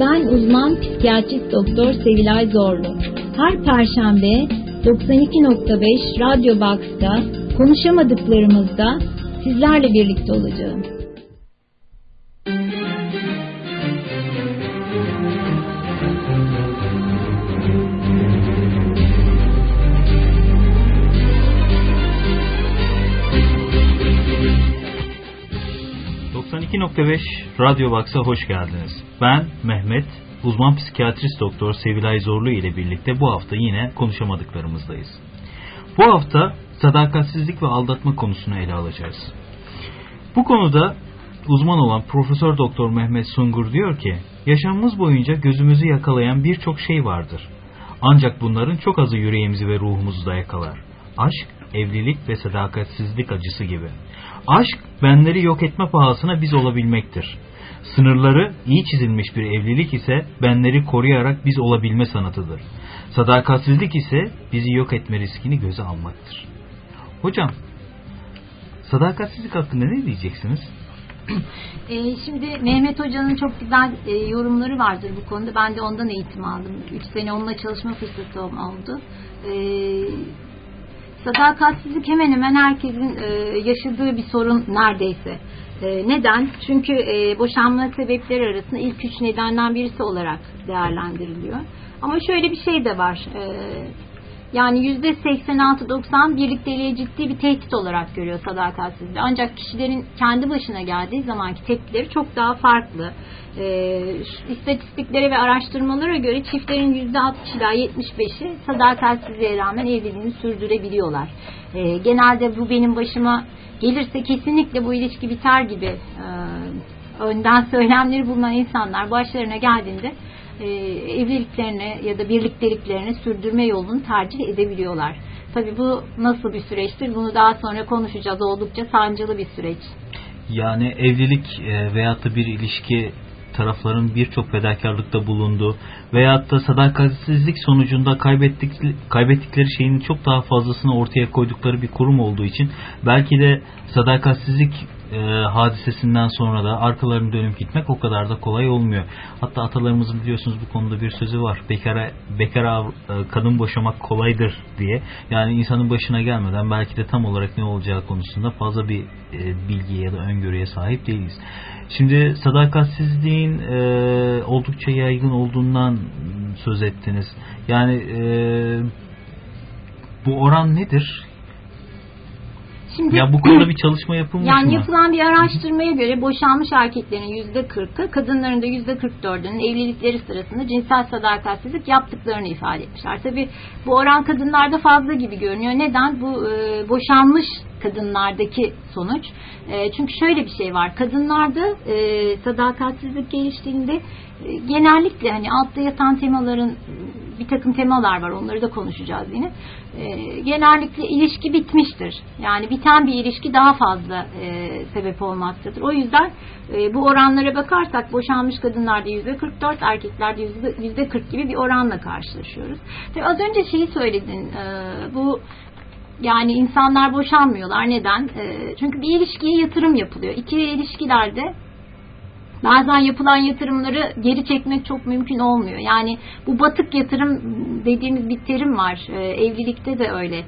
Ben uzman psikiyatrist doktor Sevilay Zorlu. Her perşembe 92.5 Radyo Box'ta konuşamadıklarımızda sizlerle birlikte olacağım. ...92.5 Radyo Box'a hoş geldiniz. Ben Mehmet, uzman psikiyatrist doktor Sevilay Zorlu ile birlikte bu hafta yine konuşamadıklarımızdayız. Bu hafta sadakatsizlik ve aldatma konusunu ele alacağız. Bu konuda uzman olan Profesör Doktor Mehmet Sungur diyor ki, yaşamımız boyunca gözümüzü yakalayan birçok şey vardır. Ancak bunların çok azı yüreğimizi ve ruhumuzu da yakalar. Aşk, evlilik ve sadakatsizlik acısı gibi. Aşk, benleri yok etme pahasına biz olabilmektir. Sınırları iyi çizilmiş bir evlilik ise benleri koruyarak biz olabilme sanatıdır. Sadakatsizlik ise bizi yok etme riskini göze almaktır. Hocam, sadakatsizlik hakkında ne diyeceksiniz? E, şimdi Mehmet Hoca'nın çok güzel e, yorumları vardır bu konuda. Ben de ondan eğitim aldım. Üç sene onunla çalışma fırsatı oldu. E, sadakatsizlik hemen hemen herkesin e, yaşadığı bir sorun neredeyse. E, neden? Çünkü e, boşanma sebepleri arasında ilk üç nedenden birisi olarak değerlendiriliyor. Ama şöyle bir şey de var. E, yani yüzde 86-90 birlikteliğe ciddi bir tehdit olarak görüyor sadakatsizliği. Ancak kişilerin kendi başına geldiği zamanki tepkileri çok daha farklı. E, istatistiklere ve araştırmalara göre çiftlerin yüzde 60 ila 75'i sadakatsizliğe rağmen evliliğini sürdürebiliyorlar. E, genelde bu benim başıma gelirse kesinlikle bu ilişki biter gibi e, önden söylemleri bulunan insanlar başlarına geldiğinde e, evliliklerini ya da birlikteliklerini sürdürme yolunu tercih edebiliyorlar. Tabi bu nasıl bir süreçtir bunu daha sonra konuşacağız. Oldukça sancılı bir süreç. Yani evlilik e, veyahut da bir ilişki tarafların birçok fedakarlıkta bulundu veyahut da sadakatsizlik sonucunda kaybettik, kaybettikleri şeyin çok daha fazlasını ortaya koydukları bir kurum olduğu için belki de sadakatsizlik e, hadisesinden sonra da arkalarını dönüp gitmek o kadar da kolay olmuyor. Hatta atalarımızın biliyorsunuz bu konuda bir sözü var. Bekara, bekara e, kadın boşamak kolaydır diye. Yani insanın başına gelmeden belki de tam olarak ne olacağı konusunda fazla bir e, bilgiye ya da öngörüye sahip değiliz. Şimdi sadakatsizliğin e, oldukça yaygın olduğundan söz ettiniz. Yani e, bu oran nedir? Şimdi, ya bu konuda bir çalışma yapılmış yani mı? Yani yapılan bir araştırmaya göre boşanmış erkeklerin yüzde kırkı, kadınların da yüzde kırk dördünün evlilikleri sırasında cinsel sadakatsizlik yaptıklarını ifade etmişler. Tabi bu oran kadınlarda fazla gibi görünüyor. Neden? Bu e, boşanmış kadınlardaki sonuç. E, çünkü şöyle bir şey var. Kadınlarda e, sadakatsizlik geliştiğinde genellikle hani altta yatan temaların bir takım temalar var. Onları da konuşacağız yine. E, genellikle ilişki bitmiştir. Yani biten bir ilişki daha fazla e, sebep olmaktadır. O yüzden e, bu oranlara bakarsak boşanmış kadınlarda yüzde 44, erkeklerde yüzde 40 gibi bir oranla karşılaşıyoruz. Tabii az önce şeyi söyledin. E, bu yani insanlar boşanmıyorlar. Neden? E, çünkü bir ilişkiye yatırım yapılıyor. İki ilişkilerde bazen yapılan yatırımları geri çekmek çok mümkün olmuyor. Yani bu batık yatırım dediğimiz bir terim var. E, evlilikte de öyle.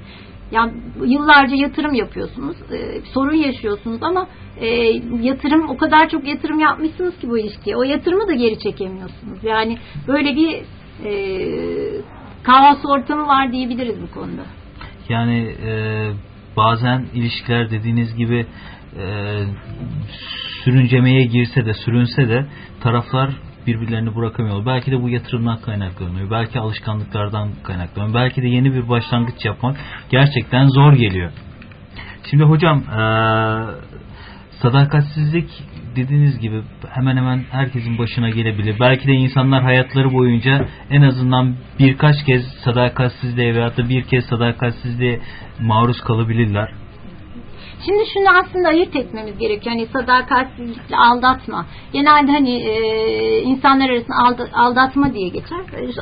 Yani yıllarca yatırım yapıyorsunuz, e, sorun yaşıyorsunuz ama e, yatırım o kadar çok yatırım yapmışsınız ki bu ilişkiye. O yatırımı da geri çekemiyorsunuz. Yani böyle bir e, kaos ortamı var diyebiliriz bu konuda. Yani e, bazen ilişkiler dediğiniz gibi e, sürüncemeye girse de sürünse de taraflar birbirlerini bırakamıyor. Belki de bu yatırımdan kaynaklanıyor. Belki alışkanlıklardan kaynaklanıyor. Belki de yeni bir başlangıç yapmak gerçekten zor geliyor. Şimdi hocam e, sadakatsizlik dediğiniz gibi hemen hemen herkesin başına gelebilir. Belki de insanlar hayatları boyunca en azından birkaç kez sadakatsizliğe veyahut da bir kez sadakatsizliğe maruz kalabilirler. Şimdi şunu aslında ayırt etmemiz gerekiyor. Hani sadakatsizlikle aldatma. Genelde hani e, insanlar arasında aldatma diye geçer.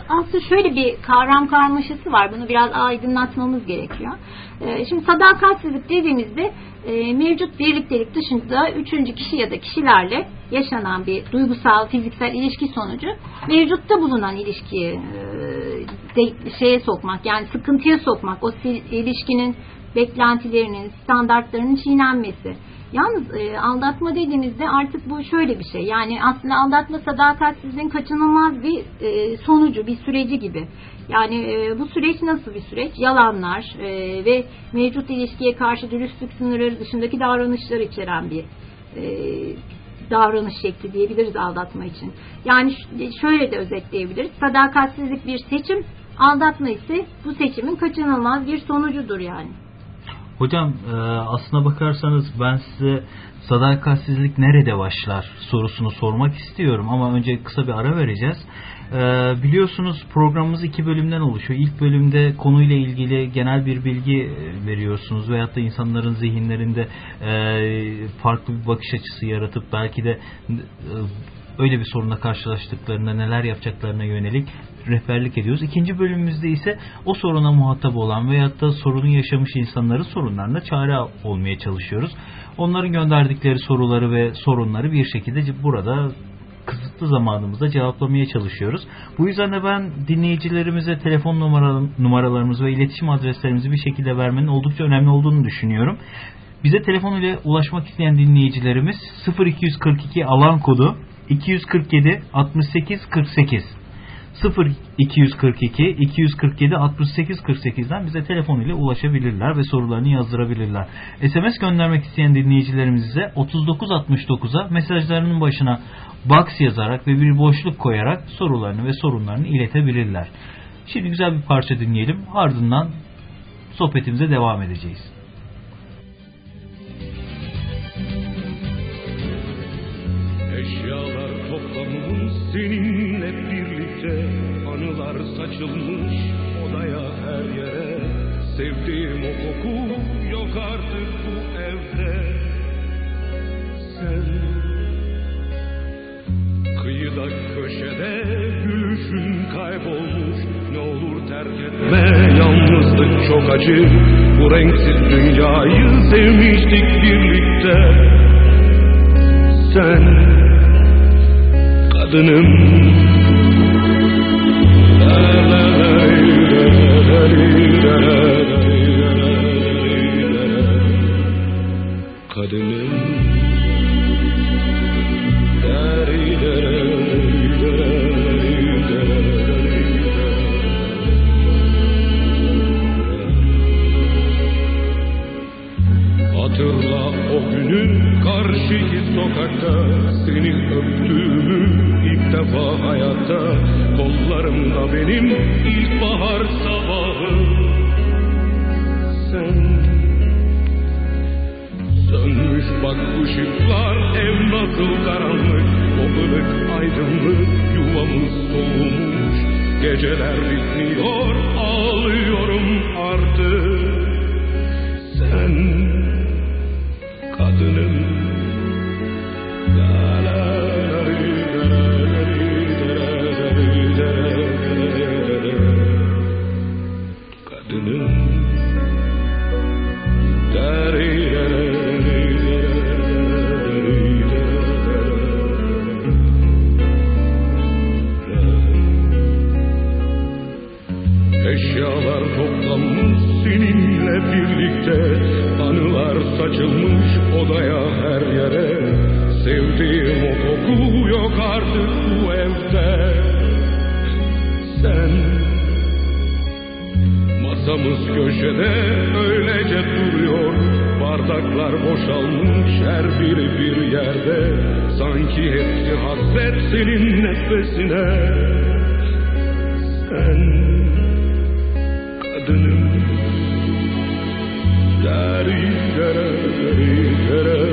Aslında şöyle bir kavram karmaşası var. Bunu biraz aydınlatmamız gerekiyor. E, şimdi sadakatsizlik dediğimizde e, mevcut birliktelik dışında üçüncü kişi ya da kişilerle yaşanan bir duygusal, fiziksel ilişki sonucu mevcutta bulunan ilişkiyi e, de, şeye sokmak yani sıkıntıya sokmak o ilişkinin beklentilerinin, standartlarının çiğnenmesi. Yalnız e, aldatma dediğimizde artık bu şöyle bir şey. Yani aslında aldatma sadakatsizliğin kaçınılmaz bir e, sonucu, bir süreci gibi. Yani e, bu süreç nasıl bir süreç? Yalanlar e, ve mevcut ilişkiye karşı dürüstlük sınırları dışındaki davranışlar içeren bir e, davranış şekli diyebiliriz aldatma için. Yani şöyle de özetleyebiliriz. Sadakatsizlik bir seçim, aldatma ise bu seçimin kaçınılmaz bir sonucudur yani. Hocam e, aslına bakarsanız ben size sadakatsizlik nerede başlar sorusunu sormak istiyorum ama önce kısa bir ara vereceğiz. E, biliyorsunuz programımız iki bölümden oluşuyor. İlk bölümde konuyla ilgili genel bir bilgi e, veriyorsunuz veyahut da insanların zihinlerinde farklı bir bakış açısı yaratıp belki de öyle bir sorunla karşılaştıklarında neler yapacaklarına yönelik rehberlik ediyoruz. İkinci bölümümüzde ise o soruna muhatap olan veyahut da sorunu yaşamış insanların sorunlarına çare olmaya çalışıyoruz. Onların gönderdikleri soruları ve sorunları bir şekilde burada kısıtlı zamanımızda cevaplamaya çalışıyoruz. Bu yüzden de ben dinleyicilerimize telefon numaralarımızı ve iletişim adreslerimizi bir şekilde vermenin oldukça önemli olduğunu düşünüyorum. Bize telefon ile ulaşmak isteyen dinleyicilerimiz 0242 alan kodu 247 68 48 0 242 247 68 48'den bize telefon ile ulaşabilirler ve sorularını yazdırabilirler. SMS göndermek isteyen dinleyicilerimize 3969'a mesajlarının başına box yazarak ve bir boşluk koyarak sorularını ve sorunlarını iletebilirler. Şimdi güzel bir parça dinleyelim. Ardından sohbetimize devam edeceğiz. Seninle birlikte anılar saçılmış odaya her yere. Sevdiğim o koku yok artık bu evde. Sen kıyıda köşede gülüşün kaybolmuş Ne olur terk etme. Yalnızlık çok acı Bu renksiz dünyayı sevmiştik birlikte. Sen kadınım kadınım benim ilkbahar sabahı. Sen Sönmüş bak ışıklar ev nasıl karanlık O ılık aydınlık yuvamız soğumuş Geceler bitmiyor ağlıyorum sanki hepsi hasret senin nefesine Sen kadınım Dari dara dari dara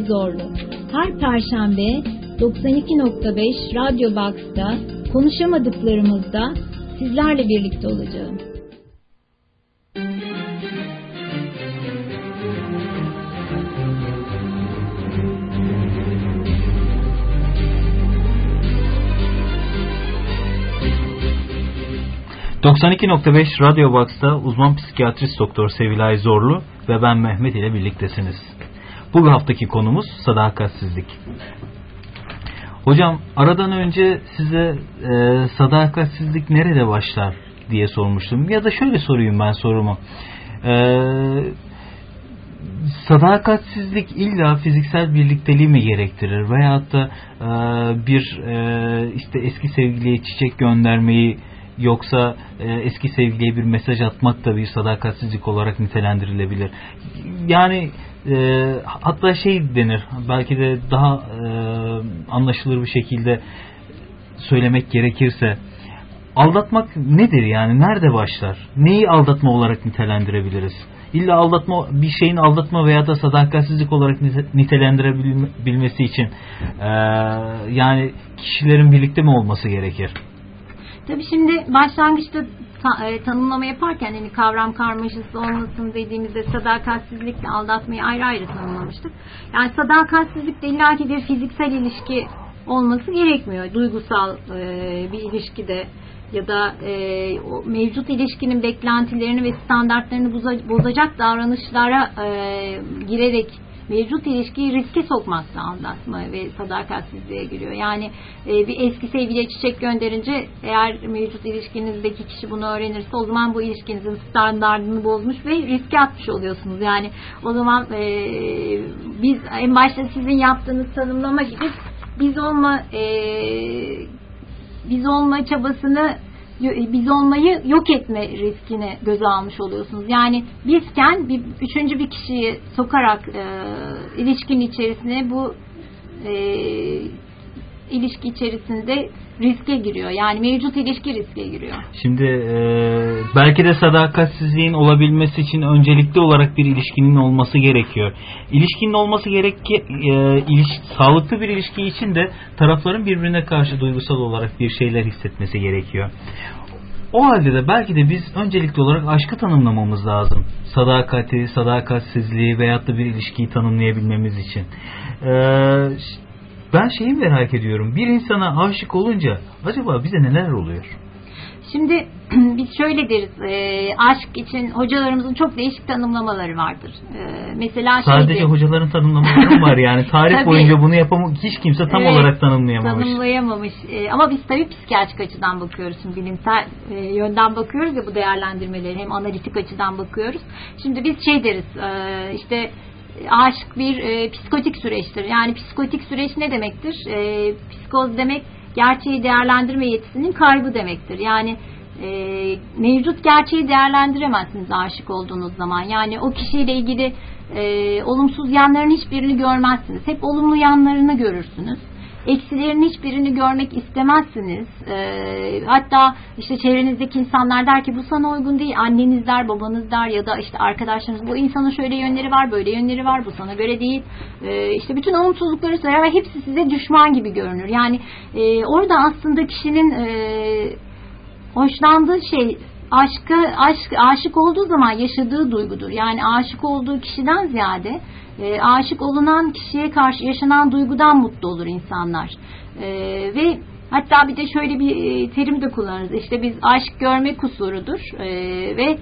Sevilay Zorlu. Her perşembe 92.5 Radyo Box'ta konuşamadıklarımızda sizlerle birlikte olacağım. ...92.5 Radyo Box'ta uzman psikiyatrist doktor Sevilay Zorlu ve ben Mehmet ile birliktesiniz. Bu haftaki konumuz sadakatsizlik. Hocam aradan önce size e, sadakatsizlik nerede başlar diye sormuştum. Ya da şöyle sorayım ben sorumu. E, sadakatsizlik illa fiziksel birlikteliği mi gerektirir? Veyahut da e, bir e, işte eski sevgiliye çiçek göndermeyi yoksa e, eski sevgiliye bir mesaj atmak da bir sadakatsizlik olarak nitelendirilebilir. Yani e, hatta şey denir belki de daha e, anlaşılır bir şekilde söylemek gerekirse aldatmak nedir yani nerede başlar? Neyi aldatma olarak nitelendirebiliriz? İlla aldatma bir şeyin aldatma veya da sadakatsizlik olarak nitelendirebilmesi için e, yani kişilerin birlikte mi olması gerekir? Tabii şimdi başlangıçta ta, e, tanımlama yaparken hani kavram karmaşası olmasın dediğimizde sadakatsizlikle aldatmayı ayrı ayrı tanımlamıştık. Yani sadakatsizlik de illaki bir fiziksel ilişki olması gerekmiyor. Duygusal e, bir ilişkide ya da e, o mevcut ilişkinin beklentilerini ve standartlarını bozacak davranışlara e, girerek mevcut ilişkiyi riske sokmazsa aldatma ve sadakatsizliğe giriyor. Yani e, bir eski sevgiliye çiçek gönderince eğer mevcut ilişkinizdeki kişi bunu öğrenirse o zaman bu ilişkinizin standartını bozmuş ve riske atmış oluyorsunuz. Yani o zaman e, biz en başta sizin yaptığınız tanımlama gibi biz olma e, biz olma çabasını biz olmayı yok etme riskini göze almış oluyorsunuz. Yani bizken bir üçüncü bir kişiyi sokarak e, ilişkinin içerisine bu e, ilişki içerisinde riske giriyor. Yani mevcut ilişki riske giriyor. Şimdi e, belki de sadakatsizliğin olabilmesi için öncelikli olarak bir ilişkinin olması gerekiyor. İlişkinin olması gerek ki e, iliş, sağlıklı bir ilişki için de tarafların birbirine karşı duygusal olarak bir şeyler hissetmesi gerekiyor. O halde de belki de biz öncelikli olarak aşkı tanımlamamız lazım. Sadakati, sadakatsizliği veyahut da bir ilişkiyi tanımlayabilmemiz için. Ee, ben şeyi merak ediyorum. Bir insana aşık olunca acaba bize neler oluyor? Şimdi biz şöyle deriz, e, aşk için hocalarımızın çok değişik tanımlamaları vardır. E, mesela Sadece şeydi, hocaların tanımlamaları var yani. Tarih tabii, boyunca bunu yapam hiç kimse tam evet, olarak tanımlayamamış. Tanımlayamamış. E, ama biz tabii psikiyatrik açıdan bakıyoruz. Şimdi bilimsel e, yönden bakıyoruz ya bu değerlendirmeleri. Hem analitik açıdan bakıyoruz. Şimdi biz şey deriz, e, işte aşk bir e, psikotik süreçtir. Yani psikotik süreç ne demektir? E, psikoz demek gerçeği değerlendirme yetisinin kaybı demektir. Yani e, mevcut gerçeği değerlendiremezsiniz aşık olduğunuz zaman. Yani o kişiyle ilgili e, olumsuz yanların hiçbirini görmezsiniz. Hep olumlu yanlarını görürsünüz eksilerin hiçbirini görmek istemezsiniz. E, hatta işte çevrenizdeki insanlar der ki bu sana uygun değil. Anneniz der, babanız der ya da işte arkadaşlarınız bu insanın şöyle yönleri var, böyle yönleri var. Bu sana göre değil. E, işte bütün olumsuzlukları söyler ve hepsi size düşman gibi görünür. Yani e, orada aslında kişinin e, hoşlandığı şey aşkı aşk aşık olduğu zaman yaşadığı duygudur. Yani aşık olduğu kişiden ziyade e, aşık olunan kişiye karşı yaşanan duygudan mutlu olur insanlar. E, ve hatta bir de şöyle bir e, terim de kullanırız. İşte biz aşk görme kusurudur e, ve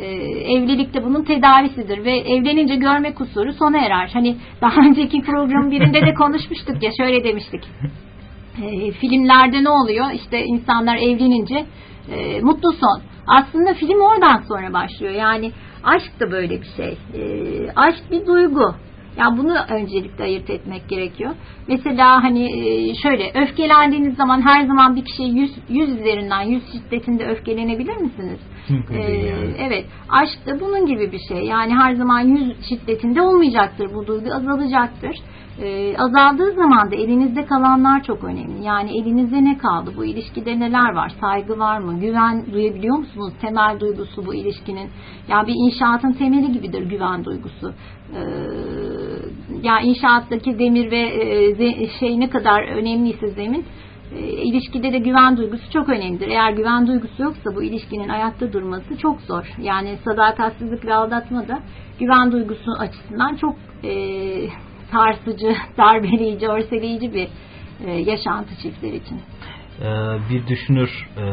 e, evlilikte bunun tedavisidir ve evlenince görme kusuru sona erer. Hani daha önceki programın birinde de konuşmuştuk ya şöyle demiştik. E, filmlerde ne oluyor? İşte insanlar evlenince e, mutlu son. Aslında film oradan sonra başlıyor. Yani Aşk da böyle bir şey. E, aşk bir duygu. Yani bunu öncelikle ayırt etmek gerekiyor. Mesela hani e, şöyle öfkelendiğiniz zaman her zaman bir kişiye 100, 100 üzerinden 100 şiddetinde öfkelenebilir misiniz? Ee, yani. evet. Aşk da bunun gibi bir şey. Yani her zaman 100 şiddetinde olmayacaktır bu duygu azalacaktır. Ee, azaldığı zaman da elinizde kalanlar çok önemli. Yani elinizde ne kaldı? Bu ilişkide neler var? Saygı var mı? Güven duyabiliyor musunuz? Temel duygusu bu ilişkinin. Yani bir inşaatın temeli gibidir güven duygusu. Ee, ya inşaattaki demir ve e, şey ne kadar önemliyse zemin e, ilişkide de güven duygusu çok önemlidir. Eğer güven duygusu yoksa bu ilişkinin ayakta durması çok zor. Yani sadakatsizlik ve aldatma da güven duygusu açısından çok e, sarsıcı, darbeleyici, örseleyici bir e, yaşantı çiftler için. Ee, bir düşünür e,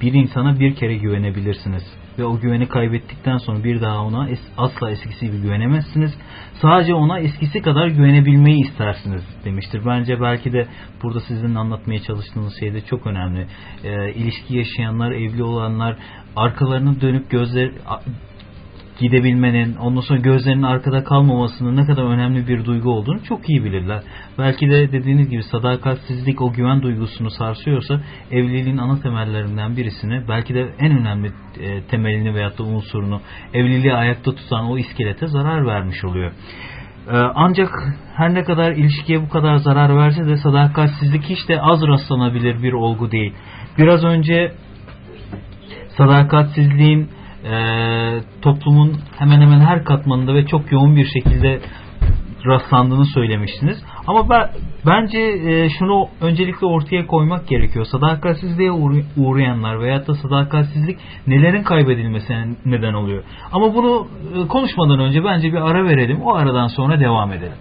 bir insana bir kere güvenebilirsiniz ve o güveni kaybettikten sonra bir daha ona es- asla eskisi gibi güvenemezsiniz. Sadece ona eskisi kadar güvenebilmeyi istersiniz demiştir. Bence belki de burada sizin anlatmaya çalıştığınız şey de çok önemli. Ee, ilişki yaşayanlar, evli olanlar arkalarını dönüp gözler gidebilmenin, ondan sonra gözlerinin arkada kalmamasının ne kadar önemli bir duygu olduğunu çok iyi bilirler. Belki de dediğiniz gibi sadakatsizlik o güven duygusunu sarsıyorsa evliliğin ana temellerinden birisini, belki de en önemli e, temelini veyahut da unsurunu, evliliği ayakta tutan o iskelete zarar vermiş oluyor. Ee, Ancak her ne kadar ilişkiye bu kadar zarar verse de sadakatsizlik hiç de az rastlanabilir bir olgu değil. Biraz önce sadakatsizliğin e, toplumun hemen hemen her katmanında ve çok yoğun bir şekilde rastlandığını söylemiştiniz. Ama ben, bence e, şunu öncelikle ortaya koymak gerekiyor. Sadakatsizliğe uğra- uğrayanlar veyahut da sadakatsizlik nelerin kaybedilmesine neden oluyor. Ama bunu e, konuşmadan önce bence bir ara verelim. O aradan sonra devam edelim.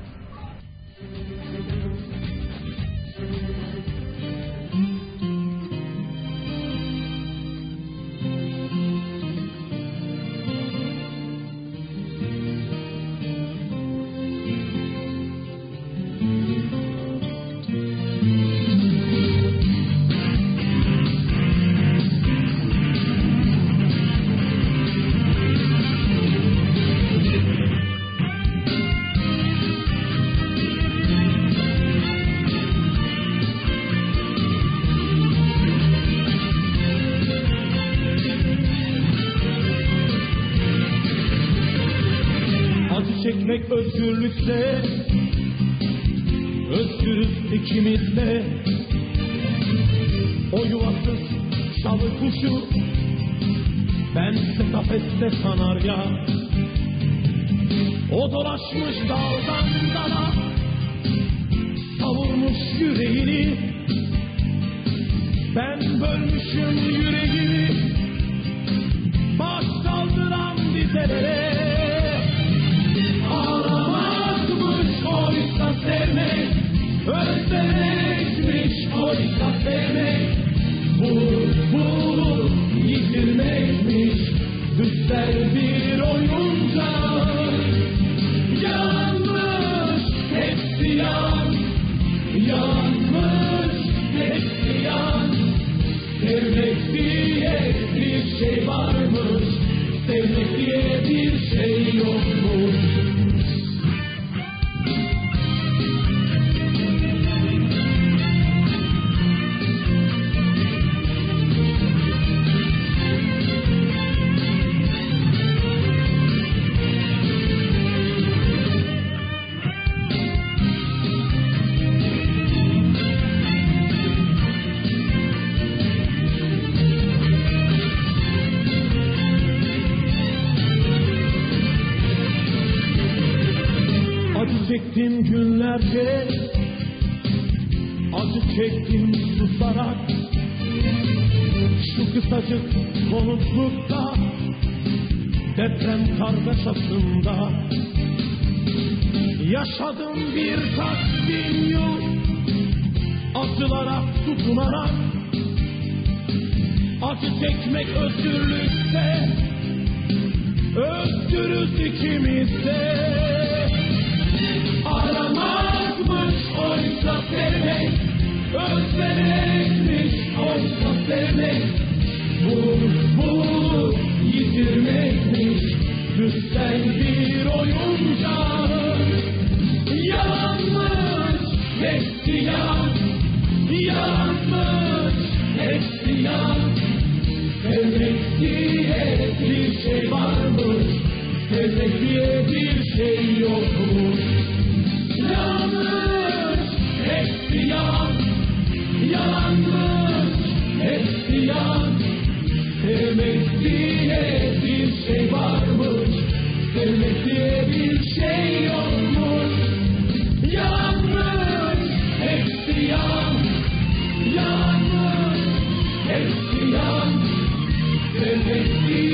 Sevmek diye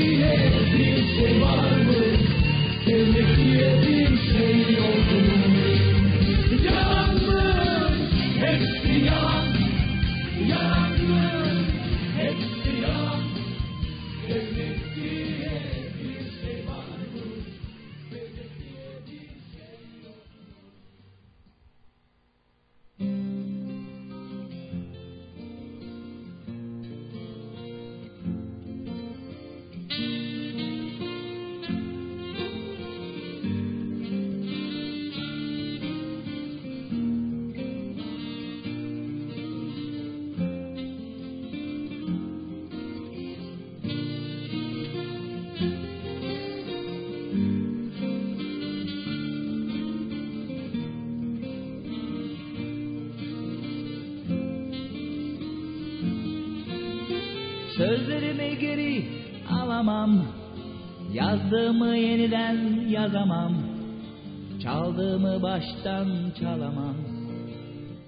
baştan çalamam.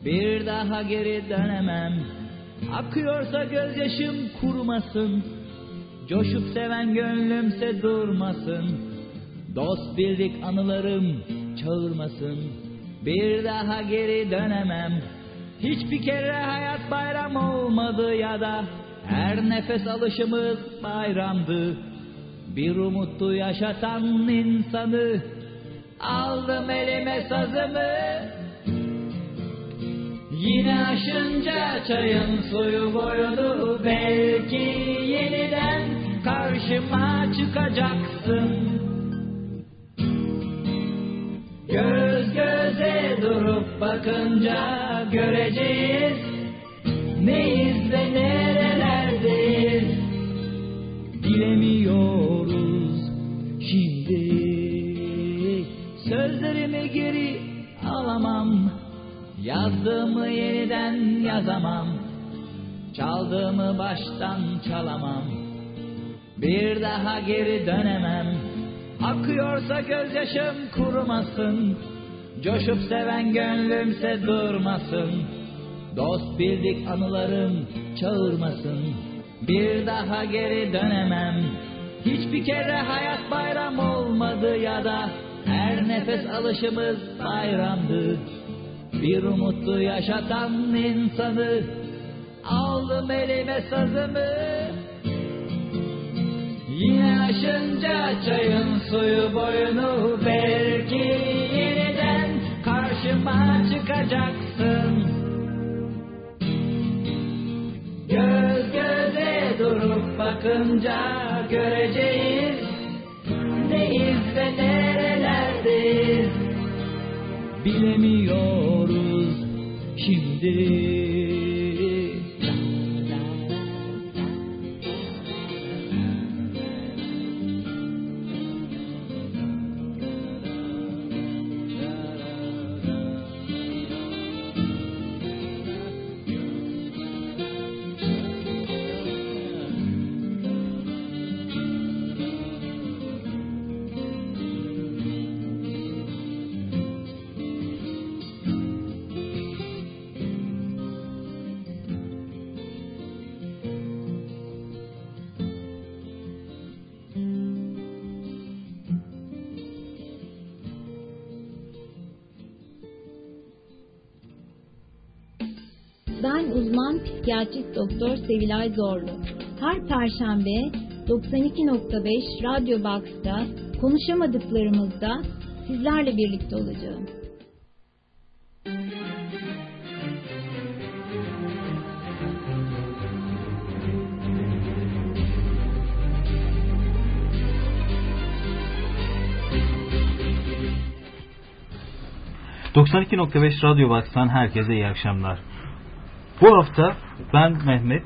Bir daha geri dönemem. Akıyorsa gözyaşım kurumasın. Coşup seven gönlümse durmasın. Dost bildik anılarım çağırmasın. Bir daha geri dönemem. Hiçbir kere hayat bayram olmadı ya da her nefes alışımız bayramdı. Bir umuttu yaşatan insanı aldım elime sazımı. Yine aşınca çayın suyu boyunu belki yeniden karşıma çıkacaksın. Göz göze durup bakınca göreceğiz neyiz yazdığımı yeniden yazamam. Çaldığımı baştan çalamam. Bir daha geri dönemem. Akıyorsa gözyaşım kurumasın. Coşup seven gönlümse durmasın. Dost bildik anılarım çağırmasın. Bir daha geri dönemem. Hiçbir kere hayat bayram olmadı ya da Her nefes alışımız bayramdı Bir umutlu yaşatan insanı Aldım elime sazımı. Yine aşınca çayın suyu boyunu Belki yeniden karşıma çıkacaksın. Göz göze durup bakınca göreceğiz Neyiz ve nerelerdeyiz Bilemiyoruz. Şimdi Psikiyatrist Doktor Sevilay Zorlu. Her Perşembe 92.5 Radyo Box'ta konuşamadıklarımızda sizlerle birlikte olacağım. ...92.5 Radyo Box'tan herkese iyi akşamlar. Bu hafta ben Mehmet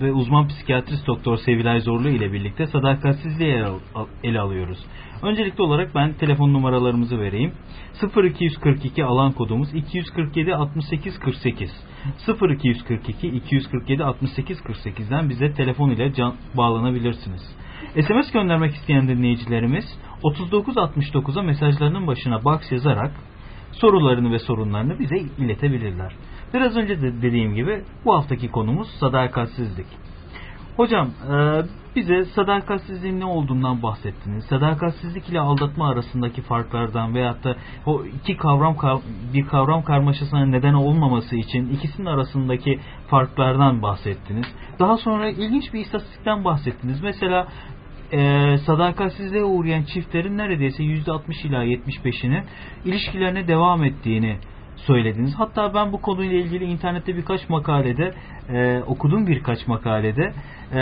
ve uzman psikiyatrist doktor Sevilay Zorlu ile birlikte sadakatsizliği ele, al- ele alıyoruz. Öncelikli olarak ben telefon numaralarımızı vereyim. 0242 alan kodumuz 247 68 48. 0242 247 68 48'den bize telefon ile can, bağlanabilirsiniz. SMS göndermek isteyen dinleyicilerimiz 3969'a mesajlarının başına box yazarak sorularını ve sorunlarını bize iletebilirler. Biraz önce de dediğim gibi bu haftaki konumuz sadakatsizlik. Hocam e, bize sadakatsizliğin ne olduğundan bahsettiniz. Sadakatsizlik ile aldatma arasındaki farklardan veyahut da o iki kavram kav- bir kavram karmaşasına neden olmaması için ikisinin arasındaki farklardan bahsettiniz. Daha sonra ilginç bir istatistikten bahsettiniz. Mesela e, sadakatsizliğe uğrayan çiftlerin neredeyse %60 ila 75'inin ilişkilerine devam ettiğini söylediniz. Hatta ben bu konuyla ilgili internette birkaç makalede e, okudum birkaç makalede e,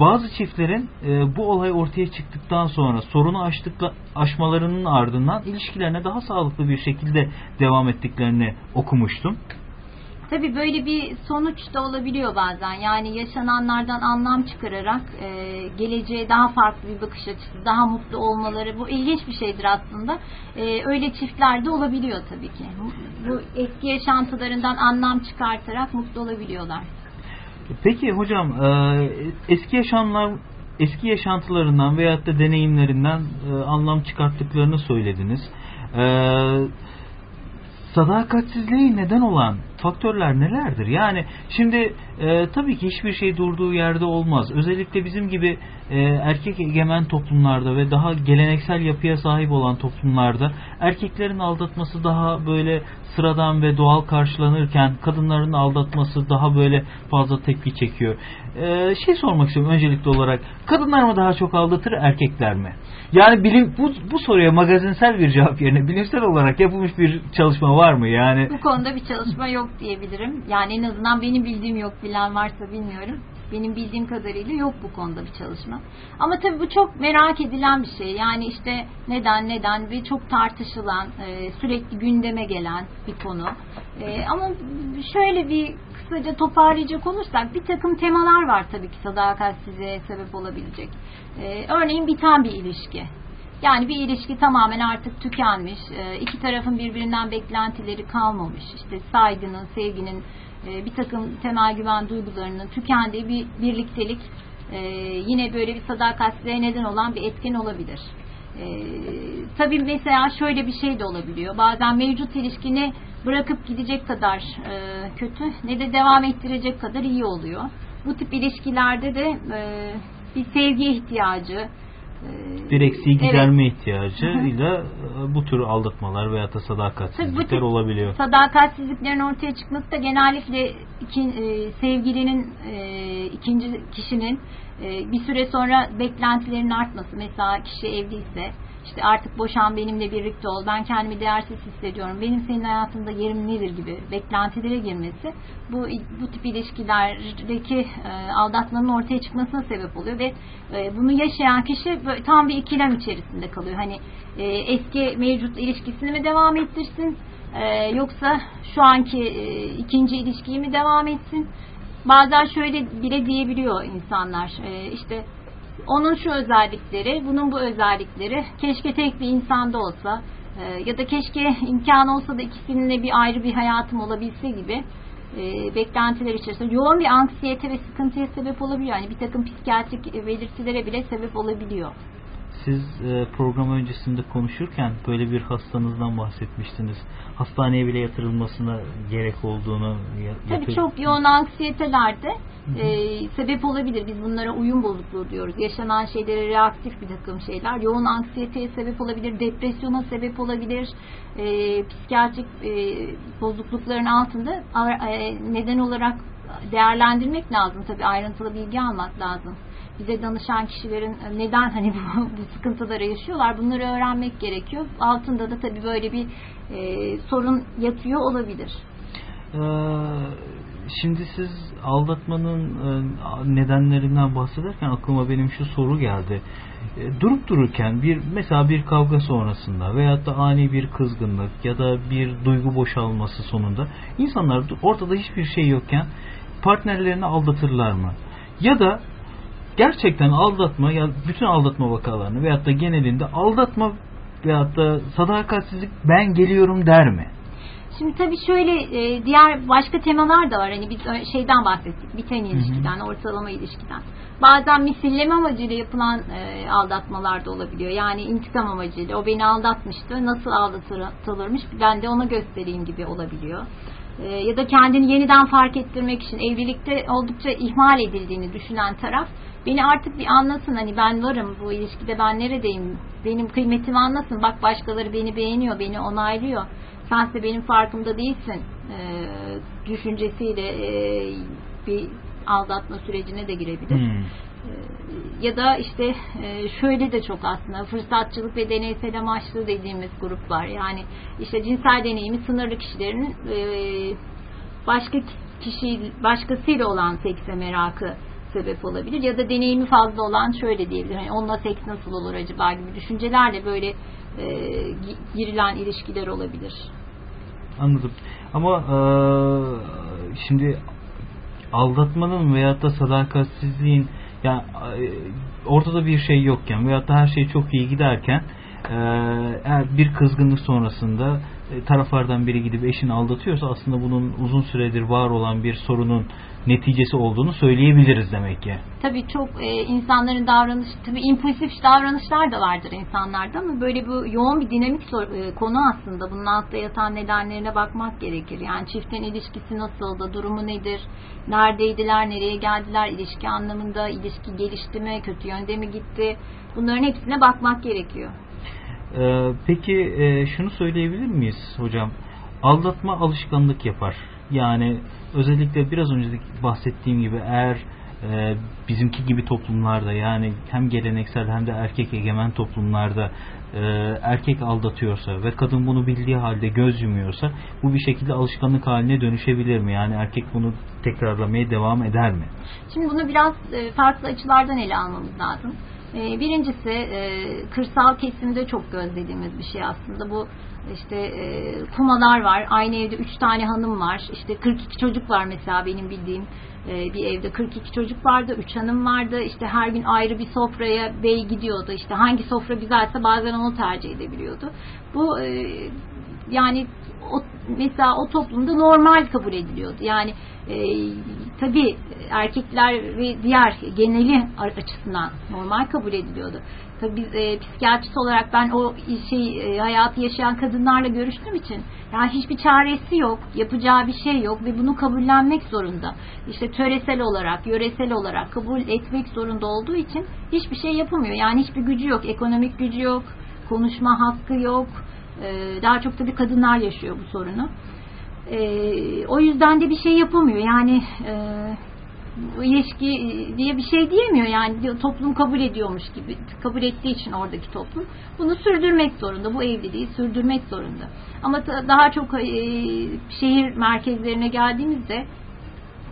bazı çiftlerin e, bu olay ortaya çıktıktan sonra sorunu aştıkla, aşmalarının ardından ilişkilerine daha sağlıklı bir şekilde devam ettiklerini okumuştum. Tabii böyle bir sonuç da olabiliyor bazen. Yani yaşananlardan anlam çıkararak e, geleceğe daha farklı bir bakış açısı, daha mutlu olmaları bu ilginç bir şeydir aslında. E, öyle çiftler de olabiliyor tabii ki. Bu eski yaşantılarından anlam çıkartarak mutlu olabiliyorlar. Peki hocam e, eski yaşamlar eski yaşantılarından veyahut da deneyimlerinden e, anlam çıkarttıklarını söylediniz. E, sadakatsizliği neden olan faktörler nelerdir? Yani şimdi e, tabii ki hiçbir şey durduğu yerde olmaz. Özellikle bizim gibi e, erkek egemen toplumlarda ve daha geleneksel yapıya sahip olan toplumlarda erkeklerin aldatması daha böyle sıradan ve doğal karşılanırken kadınların aldatması daha böyle fazla tepki çekiyor. E, şey sormak istiyorum öncelikli olarak kadınlar mı daha çok aldatır erkekler mi? Yani bilim bu, bu soruya magazinsel bir cevap yerine bilimsel olarak yapılmış bir çalışma var mı? Yani Bu konuda bir çalışma yok diyebilirim. Yani en azından benim bildiğim yok bilen varsa bilmiyorum. Benim bildiğim kadarıyla yok bu konuda bir çalışma. Ama tabii bu çok merak edilen bir şey. Yani işte neden neden ve çok tartışılan, e, sürekli gündeme gelen bir konu. E, ama şöyle bir kısaca toparlayacak olursak bir takım temalar var tabii ki sadakatsizliğe sebep olabilecek. E, örneğin biten bir ilişki. Yani bir ilişki tamamen artık tükenmiş, e, iki tarafın birbirinden beklentileri kalmamış, işte saygının, sevginin, e, bir takım temel güven duygularının tükendiği bir birliktelik e, yine böyle bir sadakatsizliğe neden olan bir etken olabilir. Tabii mesela şöyle bir şey de olabiliyor. Bazen mevcut ilişkini bırakıp gidecek kadar kötü ne de devam ettirecek kadar iyi oluyor. Bu tip ilişkilerde de bir sevgi ihtiyacı, bir eksiği evet. giderme ihtiyacıyla e, bu tür aldatmalar veya da sadakatsizlikler olabiliyor. Sadakatsizliklerin ortaya çıkması da genellikle iki, e, sevgilinin e, ikinci kişinin e, bir süre sonra beklentilerinin artması. Mesela kişi evliyse işte artık boşan benimle birlikte ol. Ben kendimi değersiz hissediyorum. Benim senin hayatında yerim nedir gibi beklentilere girmesi bu bu tip ilişkilerdeki e, aldatmanın ortaya çıkmasına sebep oluyor ve e, bunu yaşayan kişi böyle tam bir ikilem içerisinde kalıyor. Hani e, eski mevcut ilişkisini mi devam ettirsin e, yoksa şu anki e, ikinci ilişkiyi mi devam etsin? Bazen şöyle bile diyebiliyor insanlar. E, işte onun şu özellikleri, bunun bu özellikleri keşke tek bir insanda olsa e, ya da keşke imkan olsa da ikisinin de bir ayrı bir hayatım olabilse gibi e, beklentiler içerisinde yoğun bir anksiyete ve sıkıntıya sebep olabiliyor. Yani bir takım psikiyatrik belirtilere bile sebep olabiliyor. Siz e, program öncesinde konuşurken böyle bir hastanızdan bahsetmiştiniz. Hastaneye bile yatırılmasına gerek olduğunu ya- Tabii yatır- çok yoğun anksiyetelerde e, sebep olabilir. Biz bunlara uyum bozukluğu diyoruz. Yaşanan şeylere reaktif bir takım şeyler. Yoğun anksiyeteye sebep olabilir, depresyona sebep olabilir. E, psikiyatrik e, bozuklukların altında e, neden olarak değerlendirmek lazım. Tabii ayrıntılı bilgi almak lazım. Bize danışan kişilerin neden hani bu, bu sıkıntıları yaşıyorlar bunları öğrenmek gerekiyor. Altında da tabii böyle bir e, sorun yatıyor olabilir. Ee, şimdi siz aldatmanın e, nedenlerinden bahsederken aklıma benim şu soru geldi. e, durup dururken bir mesela bir kavga sonrasında veyahut da ani bir kızgınlık ya da bir duygu boşalması sonunda insanlar ortada hiçbir şey yokken partnerlerini aldatırlar mı? Ya da gerçekten aldatma ya bütün aldatma vakalarını veyahut da genelinde aldatma veyahut da sadakatsizlik ben geliyorum der mi? Şimdi tabii şöyle e, diğer başka temalar da var. Hani biz şeyden bahsettik. Biten ilişkiden, ortalama ilişkiden. Bazen misilleme amacıyla yapılan e, aldatmalar da olabiliyor. Yani intikam amacıyla. O beni aldatmıştı. Nasıl aldatılırmış ben de ona göstereyim gibi olabiliyor. E, ya da kendini yeniden fark ettirmek için evlilikte oldukça ihmal edildiğini düşünen taraf beni artık bir anlasın hani ben varım bu ilişkide ben neredeyim benim kıymetimi anlasın bak başkaları beni beğeniyor beni onaylıyor sense benim farkımda değilsin e, düşüncesiyle e, bir aldatma sürecine de girebilir. Hmm. E, ya da işte e, şöyle de çok aslında fırsatçılık ve deneysel amaçlı dediğimiz grup var. Yani işte cinsel deneyimi sınırlı kişilerin e, başka kişi başkasıyla olan sekse merakı sebep olabilir ya da deneyimi fazla olan şöyle diyebilir. Hani onunla seks nasıl olur acaba gibi düşüncelerle böyle e, gi- girilen ilişkiler olabilir. Anladım. Ama e, şimdi aldatmanın veyahut da sadakatsizliğin yani e, ortada bir şey yokken veyahut da her şey çok iyi giderken e, eğer bir kızgınlık sonrasında e, taraflardan biri gidip eşini aldatıyorsa aslında bunun uzun süredir var olan bir sorunun neticesi olduğunu söyleyebiliriz demek ki. Tabii çok e, insanların davranış, tabii impulsif davranışlar da vardır insanlarda ama böyle bu yoğun bir dinamik sor- e, konu aslında. Bunun altta yatan nedenlerine bakmak gerekir. Yani çiftin ilişkisi nasıldı, durumu nedir, neredeydiler, nereye geldiler, ilişki anlamında ilişki gelişti mi, kötü yönde mi gitti? Bunların hepsine bakmak gerekiyor. Ee, peki e, şunu söyleyebilir miyiz hocam? Aldatma alışkanlık yapar. Yani özellikle biraz önce bahsettiğim gibi eğer e, bizimki gibi toplumlarda yani hem geleneksel hem de erkek egemen toplumlarda e, erkek aldatıyorsa ve kadın bunu bildiği halde göz yumuyorsa bu bir şekilde alışkanlık haline dönüşebilir mi? Yani erkek bunu tekrarlamaya devam eder mi? Şimdi bunu biraz e, farklı açılardan ele almamız lazım. E, Birincisi e, kırsal kesimde çok gözlediğimiz bir şey aslında. Bu işte e, kumalar var. Aynı evde 3 tane hanım var. İşte 42 çocuk var mesela benim bildiğim e, bir evde 42 çocuk vardı, 3 hanım vardı. İşte her gün ayrı bir sofraya bey gidiyordu. İşte hangi sofra güzelse bazen onu tercih edebiliyordu. Bu yani o, mesela o toplumda normal kabul ediliyordu. Yani e, tabii erkekler ve diğer geneli açısından normal kabul ediliyordu. Tabii biz e, psikiyatrist olarak ben o şey e, hayatı yaşayan kadınlarla görüştüğüm için yani hiçbir çaresi yok, yapacağı bir şey yok ve bunu kabullenmek zorunda. İşte töresel olarak, yöresel olarak kabul etmek zorunda olduğu için hiçbir şey yapamıyor. Yani hiçbir gücü yok, ekonomik gücü yok, konuşma hakkı yok. E, daha çok tabii kadınlar yaşıyor bu sorunu. E, o yüzden de bir şey yapamıyor. Yani e, ilişki diye bir şey diyemiyor. Yani toplum kabul ediyormuş gibi kabul ettiği için oradaki toplum bunu sürdürmek zorunda. Bu evliliği sürdürmek zorunda. Ama daha çok e, şehir merkezlerine geldiğimizde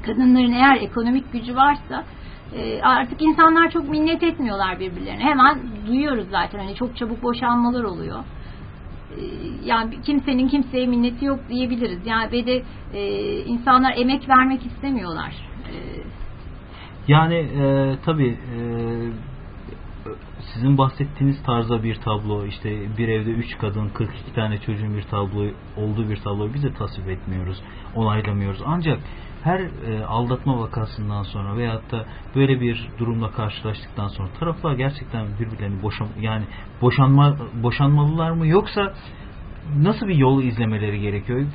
kadınların eğer ekonomik gücü varsa e, artık insanlar çok minnet etmiyorlar birbirlerine. Hemen duyuyoruz zaten. Hani çok çabuk boşanmalar oluyor. E, yani kimsenin kimseye minneti yok diyebiliriz. Yani ve de e, insanlar emek vermek istemiyorlar. E, Yani e, tabii e, sizin bahsettiğiniz tarzda bir tablo işte bir evde 3 kadın 42 tane çocuğun bir tablo olduğu bir tabloyu biz de tasvip etmiyoruz onaylamıyoruz. Ancak her e, aldatma vakasından sonra veyahut da böyle bir durumla karşılaştıktan sonra taraflar gerçekten birbirlerini boşan yani boşanma boşanmalılar mı yoksa nasıl bir yol izlemeleri gerekiyor?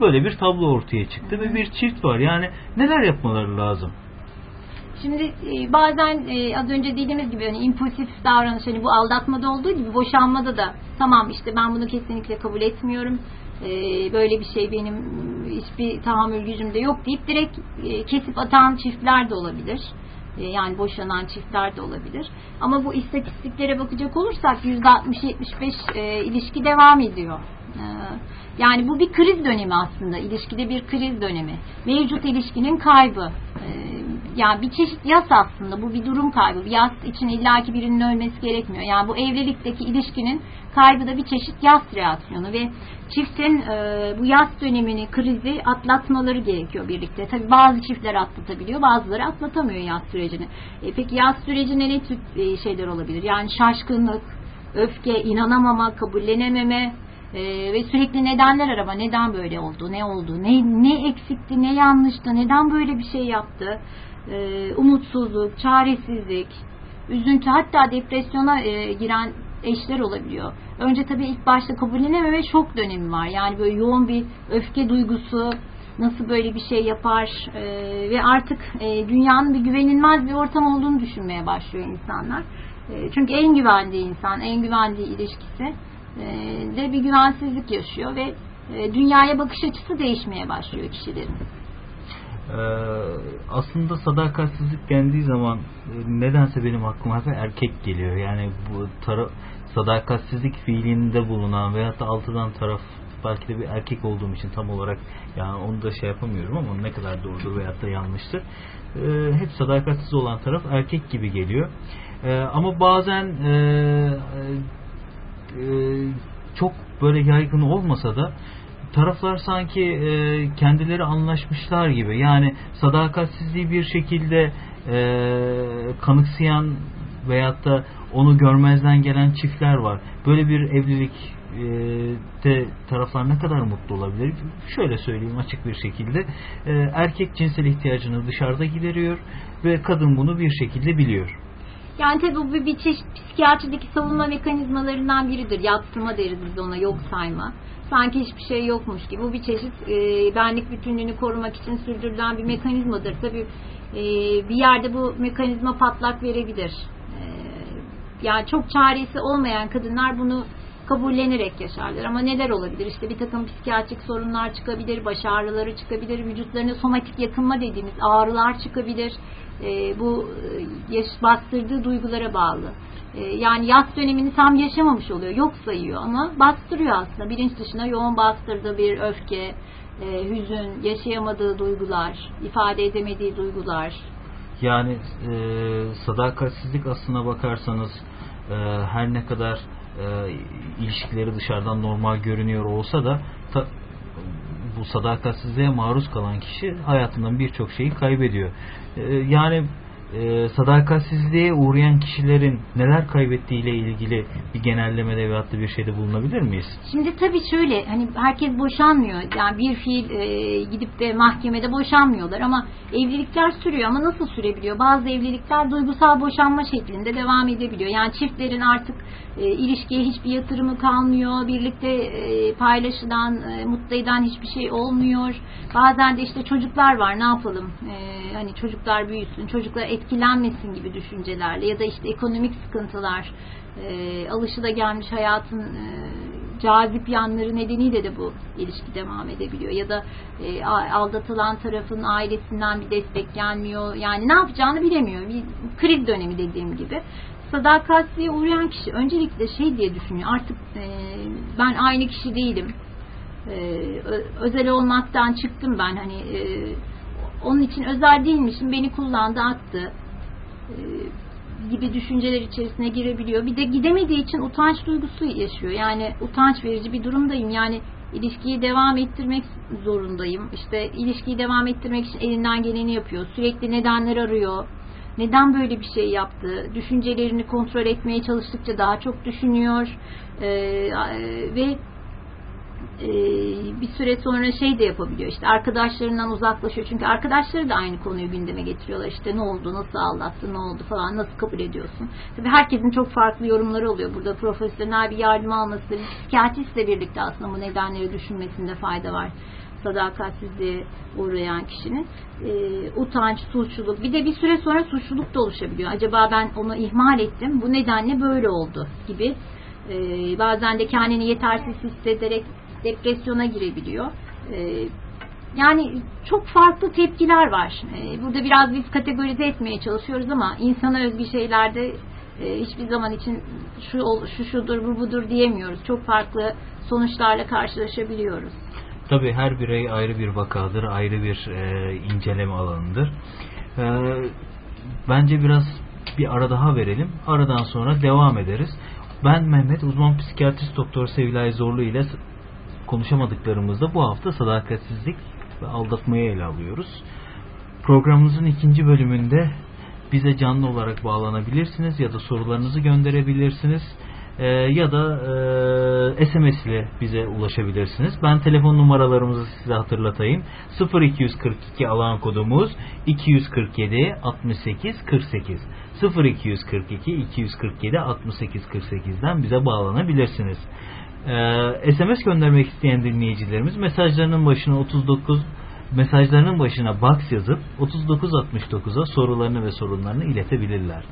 Böyle bir tablo ortaya çıktı ve bir çift var. Yani neler yapmaları lazım? Şimdi e, bazen e, az önce dediğimiz gibi hani impulsif davranış hani bu aldatmada olduğu gibi boşanmada da tamam işte ben bunu kesinlikle kabul etmiyorum. E, böyle bir şey benim hiçbir tahammül gücümde yok deyip direkt e, kesip atan çiftler de olabilir. E, yani boşanan çiftler de olabilir. Ama bu istatistiklere bakacak olursak %60-75 e, ilişki devam ediyor. Yani bu bir kriz dönemi aslında. İlişkide bir kriz dönemi. Mevcut ilişkinin kaybı. Yani bir çeşit yas aslında bu bir durum kaybı. Bir yas için illaki birinin ölmesi gerekmiyor. Yani bu evlilikteki ilişkinin kaybı da bir çeşit yas reaksiyonu ve çiftin e, bu yas dönemini, krizi atlatmaları gerekiyor birlikte. Tabii bazı çiftler atlatabiliyor, bazıları atlatamıyor yas sürecini. E, peki yas sürecinde ne tür e, şeyler olabilir? Yani şaşkınlık, öfke, inanamama, kabullenememe, ee, ve sürekli nedenler araba. Neden böyle oldu? Ne oldu? Ne, ne eksikti? Ne yanlıştı? Neden böyle bir şey yaptı? Ee, umutsuzluk, çaresizlik, üzüntü hatta depresyona e, giren eşler olabiliyor. Önce tabii ilk başta kabullenememe şok dönemi var. Yani böyle yoğun bir öfke duygusu, nasıl böyle bir şey yapar e, ve artık e, dünyanın bir güvenilmez bir ortam olduğunu düşünmeye başlıyor insanlar. Çünkü en güvendiği insan, en güvendiği ilişkisi de bir güvensizlik yaşıyor ve dünyaya bakış açısı değişmeye başlıyor kişilerin. Ee, aslında sadakatsizlik geldiği zaman e, nedense benim aklıma hep erkek geliyor. Yani bu tara sadakatsizlik fiilinde bulunan veyahut da altıdan taraf belki de bir erkek olduğum için tam olarak yani onu da şey yapamıyorum ama ne kadar doğrudur veyahut da yanlıştır. Ee, hep sadakatsiz olan taraf erkek gibi geliyor. Ee, ama bazen e, e, çok böyle yaygın olmasa da taraflar sanki e, kendileri anlaşmışlar gibi. Yani sadakatsizliği bir şekilde e, kanıksayan veyahut da onu görmezden gelen çiftler var. Böyle bir evlilik e, de taraflar ne kadar mutlu olabilir? Şöyle söyleyeyim açık bir şekilde. E, erkek cinsel ihtiyacını dışarıda gideriyor ve kadın bunu bir şekilde biliyor. Yani tabii bu bir çeşit psikiyatrideki savunma mekanizmalarından biridir. Yatsıma deriz biz ona, yok sayma. Sanki hiçbir şey yokmuş gibi. Bu bir çeşit e, benlik bütünlüğünü korumak için sürdürülen bir mekanizmadır. Tabii e, bir yerde bu mekanizma patlak verebilir. E, yani çok çaresi olmayan kadınlar bunu kabullenerek yaşarlar. Ama neler olabilir? İşte bir takım psikiyatrik sorunlar çıkabilir, baş ağrıları çıkabilir, vücutlarına somatik yakınma dediğimiz ağrılar çıkabilir. E, bu yaş, bastırdığı duygulara bağlı. E, yani yaz dönemini tam yaşamamış oluyor. Yok sayıyor ama bastırıyor aslında. Bilinç dışına yoğun bastırdığı bir öfke, e, hüzün, yaşayamadığı duygular, ifade edemediği duygular. Yani e, sadakatsizlik aslına bakarsanız e, her ne kadar e, ilişkileri dışarıdan normal görünüyor olsa da ta, bu sadakatsizliğe maruz kalan kişi hayatından birçok şeyi kaybediyor. E, yani e, sadakatsizliğe uğrayan kişilerin neler kaybettiğiyle ilgili bir genellemede veyahut da bir şeyde bulunabilir miyiz? Şimdi tabii şöyle hani herkes boşanmıyor. Yani bir fiil e, gidip de mahkemede boşanmıyorlar ama evlilikler sürüyor ama nasıl sürebiliyor? Bazı evlilikler duygusal boşanma şeklinde devam edebiliyor. Yani çiftlerin artık e, ilişkiye hiçbir yatırımı kalmıyor. Birlikte e, paylaşılan, e, mutlu eden hiçbir şey olmuyor. Bazen de işte çocuklar var ne yapalım? E, hani çocuklar büyüsün, çocuklar etkilenmesin gibi düşüncelerle ya da işte ekonomik sıkıntılar, e, alışıda gelmiş hayatın e, cazip yanları nedeniyle de bu ilişki devam edebiliyor. Ya da e, aldatılan tarafın ailesinden bir destek gelmiyor. Yani ne yapacağını bilemiyor. Bir kriz dönemi dediğim gibi. Sadakatsizliğe uğrayan kişi öncelikle şey diye düşünüyor. Artık e, ben aynı kişi değilim. E, özel olmaktan çıktım ben. Hani e, onun için özel değilmişim. Beni kullandı, attı. E, gibi düşünceler içerisine girebiliyor. Bir de gidemediği için utanç duygusu yaşıyor. Yani utanç verici bir durumdayım. Yani ilişkiyi devam ettirmek zorundayım. İşte ilişkiyi devam ettirmek için elinden geleni yapıyor. Sürekli nedenler arıyor. Neden böyle bir şey yaptı? Düşüncelerini kontrol etmeye çalıştıkça daha çok düşünüyor. Ee, ve e, bir süre sonra şey de yapabiliyor. İşte arkadaşlarından uzaklaşıyor. Çünkü arkadaşları da aynı konuyu gündeme getiriyorlar. İşte ne oldu nasıl ağlattı ne oldu falan nasıl kabul ediyorsun? Tabi herkesin çok farklı yorumları oluyor. Burada profesyonel bir yardım alması bir psikiyatristle birlikte aslında bu nedenleri düşünmesinde fayda var. Sadakatsizliğe uğrayan kişinin. E, utanç, suçluluk. Bir de bir süre sonra suçluluk da oluşabiliyor. Acaba ben onu ihmal ettim bu nedenle böyle oldu gibi. E, bazen de kendini yetersiz hissederek depresyona girebiliyor. E, yani çok farklı tepkiler var. E, burada biraz biz kategorize etmeye çalışıyoruz ama insana özgü şeylerde e, hiçbir zaman için şu şu şudur bu budur diyemiyoruz. Çok farklı sonuçlarla karşılaşabiliyoruz. Tabi her birey ayrı bir vakadır, ayrı bir e, inceleme alanıdır. Ee, bence biraz bir ara daha verelim. Aradan sonra devam ederiz. Ben Mehmet, uzman psikiyatrist doktor Sevilay Zorlu ile konuşamadıklarımızda bu hafta sadakatsizlik ve aldatmayı ele alıyoruz. Programımızın ikinci bölümünde bize canlı olarak bağlanabilirsiniz ya da sorularınızı gönderebilirsiniz e, ya da e, SMS ile bize ulaşabilirsiniz. Ben telefon numaralarımızı size hatırlatayım. 0242 alan kodumuz 247 68 48 0242 247 68 48'den bize bağlanabilirsiniz. Ee, SMS göndermek isteyen dinleyicilerimiz mesajlarının başına 39 mesajlarının başına box yazıp 3969'a sorularını ve sorunlarını iletebilirler.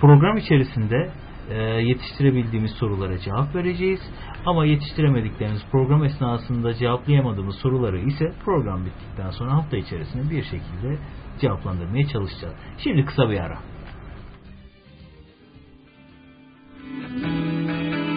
Program içerisinde e, yetiştirebildiğimiz sorulara cevap vereceğiz. Ama yetiştiremediklerimiz program esnasında cevaplayamadığımız soruları ise program bittikten sonra hafta içerisinde bir şekilde cevaplandırmaya çalışacağız. Şimdi kısa bir ara. İfadende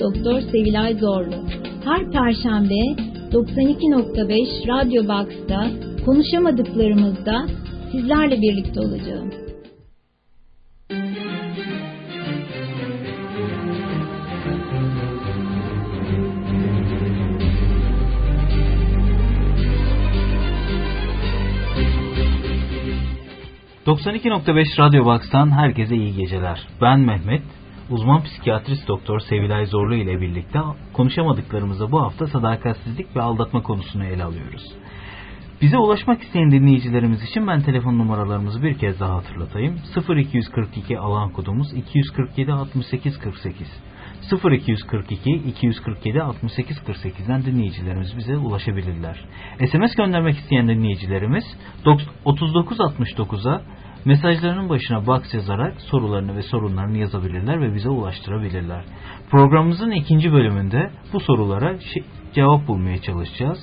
doktor Sevilay Zorlu. Her perşembe 92.5 Radyo Box'ta konuşamadıklarımızda sizlerle birlikte olacağım. ...92.5 Radyo Box'tan herkese iyi geceler. Ben Mehmet, uzman psikiyatrist doktor Sevilay Zorlu ile birlikte konuşamadıklarımızda bu hafta sadakatsizlik ve aldatma konusunu ele alıyoruz. Bize ulaşmak isteyen dinleyicilerimiz için ben telefon numaralarımızı bir kez daha hatırlatayım. 0242 alan kodumuz 247 68 48. 0242 247 68 48'den dinleyicilerimiz bize ulaşabilirler. SMS göndermek isteyen dinleyicilerimiz 3969'a mesajlarının başına box yazarak sorularını ve sorunlarını yazabilirler ve bize ulaştırabilirler. Programımızın ikinci bölümünde bu sorulara cevap bulmaya çalışacağız.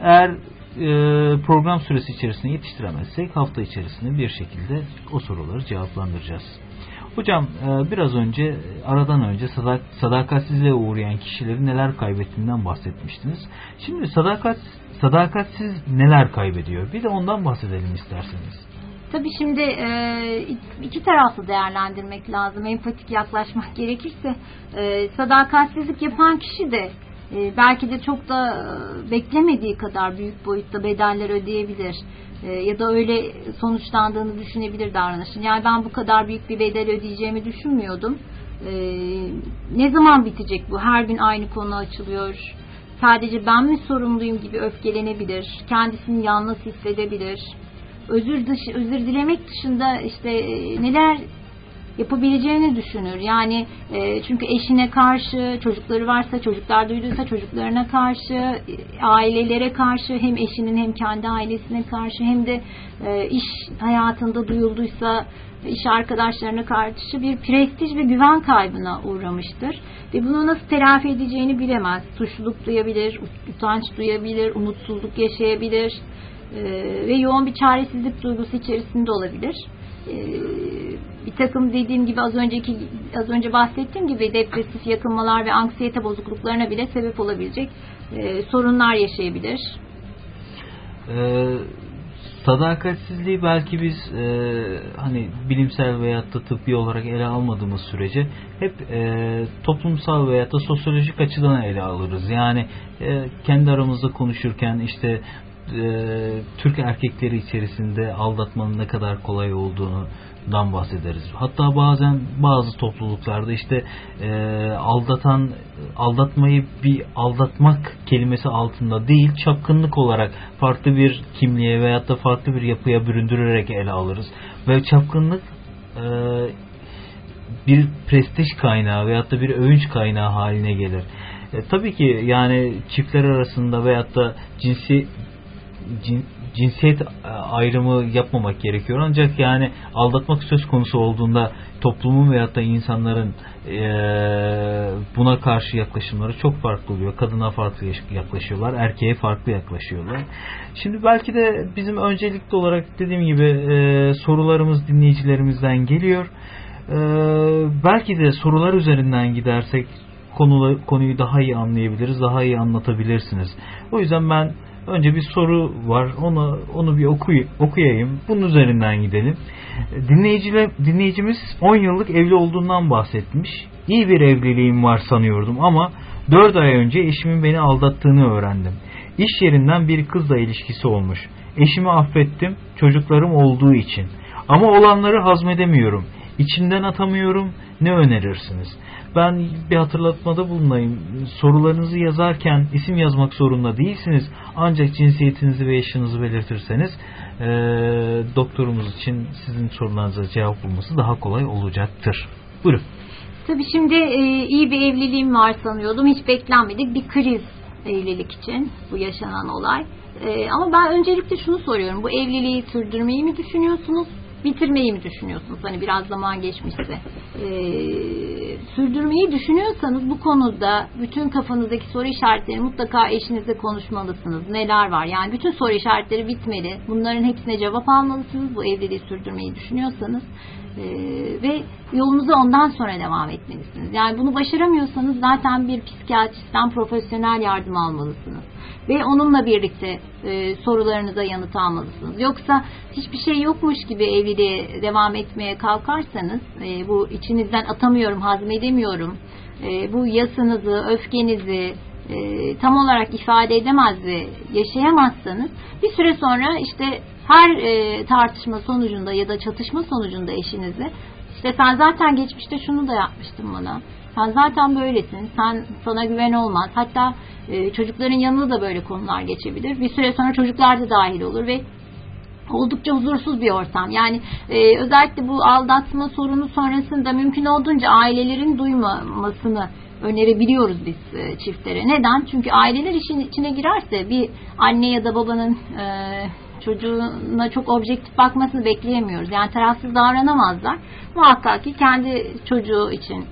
Eğer e, program süresi içerisinde yetiştiremezsek hafta içerisinde bir şekilde o soruları cevaplandıracağız. Hocam e, biraz önce aradan önce sadak, sadakatsizliğe uğrayan kişilerin neler kaybettiğinden bahsetmiştiniz. Şimdi sadakat sadakatsiz neler kaybediyor? Bir de ondan bahsedelim isterseniz. Tabii şimdi e, iki taraflı değerlendirmek lazım. Empatik yaklaşmak gerekirse e, sadakatsizlik yapan kişi de e, belki de çok da beklemediği kadar büyük boyutta bedeller ödeyebilir. Ya da öyle sonuçlandığını düşünebilir davranışın. Yani ben bu kadar büyük bir bedel ödeyeceğimi düşünmüyordum. Ne zaman bitecek bu? Her gün aynı konu açılıyor. Sadece ben mi sorumluyum gibi öfkelenebilir. Kendisini yalnız hissedebilir. Özür dışı, özür dilemek dışında işte e, neler yapabileceğini düşünür. Yani e, çünkü eşine karşı, çocukları varsa, çocuklar duyduysa çocuklarına karşı, e, ailelere karşı hem eşinin hem kendi ailesine karşı hem de e, iş hayatında duyulduysa iş arkadaşlarına karşı bir prestij ve güven kaybına uğramıştır. Ve bunu nasıl telafi edeceğini bilemez. Suçluluk duyabilir, utanç duyabilir, umutsuzluk yaşayabilir ve yoğun bir çaresizlik duygusu içerisinde olabilir. E, bir takım dediğim gibi az önceki az önce bahsettiğim gibi depresif yakınmalar ve anksiyete bozukluklarına bile sebep olabilecek e, sorunlar yaşayabilir. Ee, sadakatsizliği belki biz e, hani bilimsel veyahut da tıbbi olarak ele almadığımız sürece hep e, toplumsal veyahut da sosyolojik açıdan ele alırız. Yani e, kendi aramızda konuşurken işte e, Türk erkekleri içerisinde aldatmanın ne kadar kolay olduğunu dan bahsederiz. Hatta bazen bazı topluluklarda işte e, aldatan aldatmayı bir aldatmak kelimesi altında değil çapkınlık olarak farklı bir kimliğe veyahut da farklı bir yapıya büründürerek ele alırız. Ve çapkınlık e, bir prestij kaynağı veyahut da bir övünç kaynağı haline gelir. E, tabii ki yani çiftler arasında veyahut da cinsi cin, cinsiyet e, ayrımı yapmamak gerekiyor. Ancak yani aldatmak söz konusu olduğunda toplumun veyahut da insanların e, buna karşı yaklaşımları çok farklı oluyor. Kadına farklı yaklaşıyorlar, erkeğe farklı yaklaşıyorlar. Şimdi belki de bizim öncelikli olarak dediğim gibi e, sorularımız dinleyicilerimizden geliyor. Belki de sorular üzerinden gidersek konuyu daha iyi anlayabiliriz, daha iyi anlatabilirsiniz. O yüzden ben Önce bir soru var. Onu onu bir okuy okuyayım. Bunun üzerinden gidelim. Dinleyiciler, dinleyicimiz 10 yıllık evli olduğundan bahsetmiş. İyi bir evliliğim var sanıyordum ama 4 ay önce eşimin beni aldattığını öğrendim. İş yerinden bir kızla ilişkisi olmuş. Eşimi affettim çocuklarım olduğu için. Ama olanları hazmedemiyorum. İçimden atamıyorum. Ne önerirsiniz? Ben bir hatırlatmada bulunayım. Sorularınızı yazarken isim yazmak zorunda değilsiniz. Ancak cinsiyetinizi ve yaşınızı belirtirseniz e, doktorumuz için sizin sorularınıza cevap bulması daha kolay olacaktır. Buyurun. Tabii şimdi e, iyi bir evliliğim var sanıyordum. Hiç beklenmedik bir kriz evlilik için bu yaşanan olay. E, ama ben öncelikle şunu soruyorum. Bu evliliği sürdürmeyi mi düşünüyorsunuz? Bitirmeyi mi düşünüyorsunuz? Hani biraz zaman geçmişse. Ee, sürdürmeyi düşünüyorsanız bu konuda bütün kafanızdaki soru işaretleri mutlaka eşinizle konuşmalısınız. Neler var? Yani bütün soru işaretleri bitmeli. Bunların hepsine cevap almalısınız. Bu evliliği sürdürmeyi düşünüyorsanız. Ee, ve yolunuza ondan sonra devam etmelisiniz. Yani bunu başaramıyorsanız zaten bir psikiyatristten profesyonel yardım almalısınız ve onunla birlikte e, sorularınıza yanıt almalısınız. Yoksa hiçbir şey yokmuş gibi evliliğe devam etmeye kalkarsanız e, bu içinizden atamıyorum, hazmedemiyorum, e, bu yasınızı, öfkenizi e, tam olarak ifade edemez ve yaşayamazsanız bir süre sonra işte her e, tartışma sonucunda ya da çatışma sonucunda eşinizle İşte sen zaten geçmişte şunu da yapmıştın bana. Sen zaten böylesin. Sen sana güven olmaz. Hatta e, çocukların yanında da böyle konular geçebilir. Bir süre sonra çocuklar da dahil olur ve oldukça huzursuz bir ortam. Yani e, özellikle bu aldatma sorunu sonrasında mümkün olduğunca ailelerin duymamasını önerebiliyoruz biz e, çiftlere. Neden? Çünkü aileler işin içine girerse bir anne ya da babanın e, çocuğuna çok objektif bakmasını bekleyemiyoruz. Yani tarafsız davranamazlar. Muhakkak ki kendi çocuğu için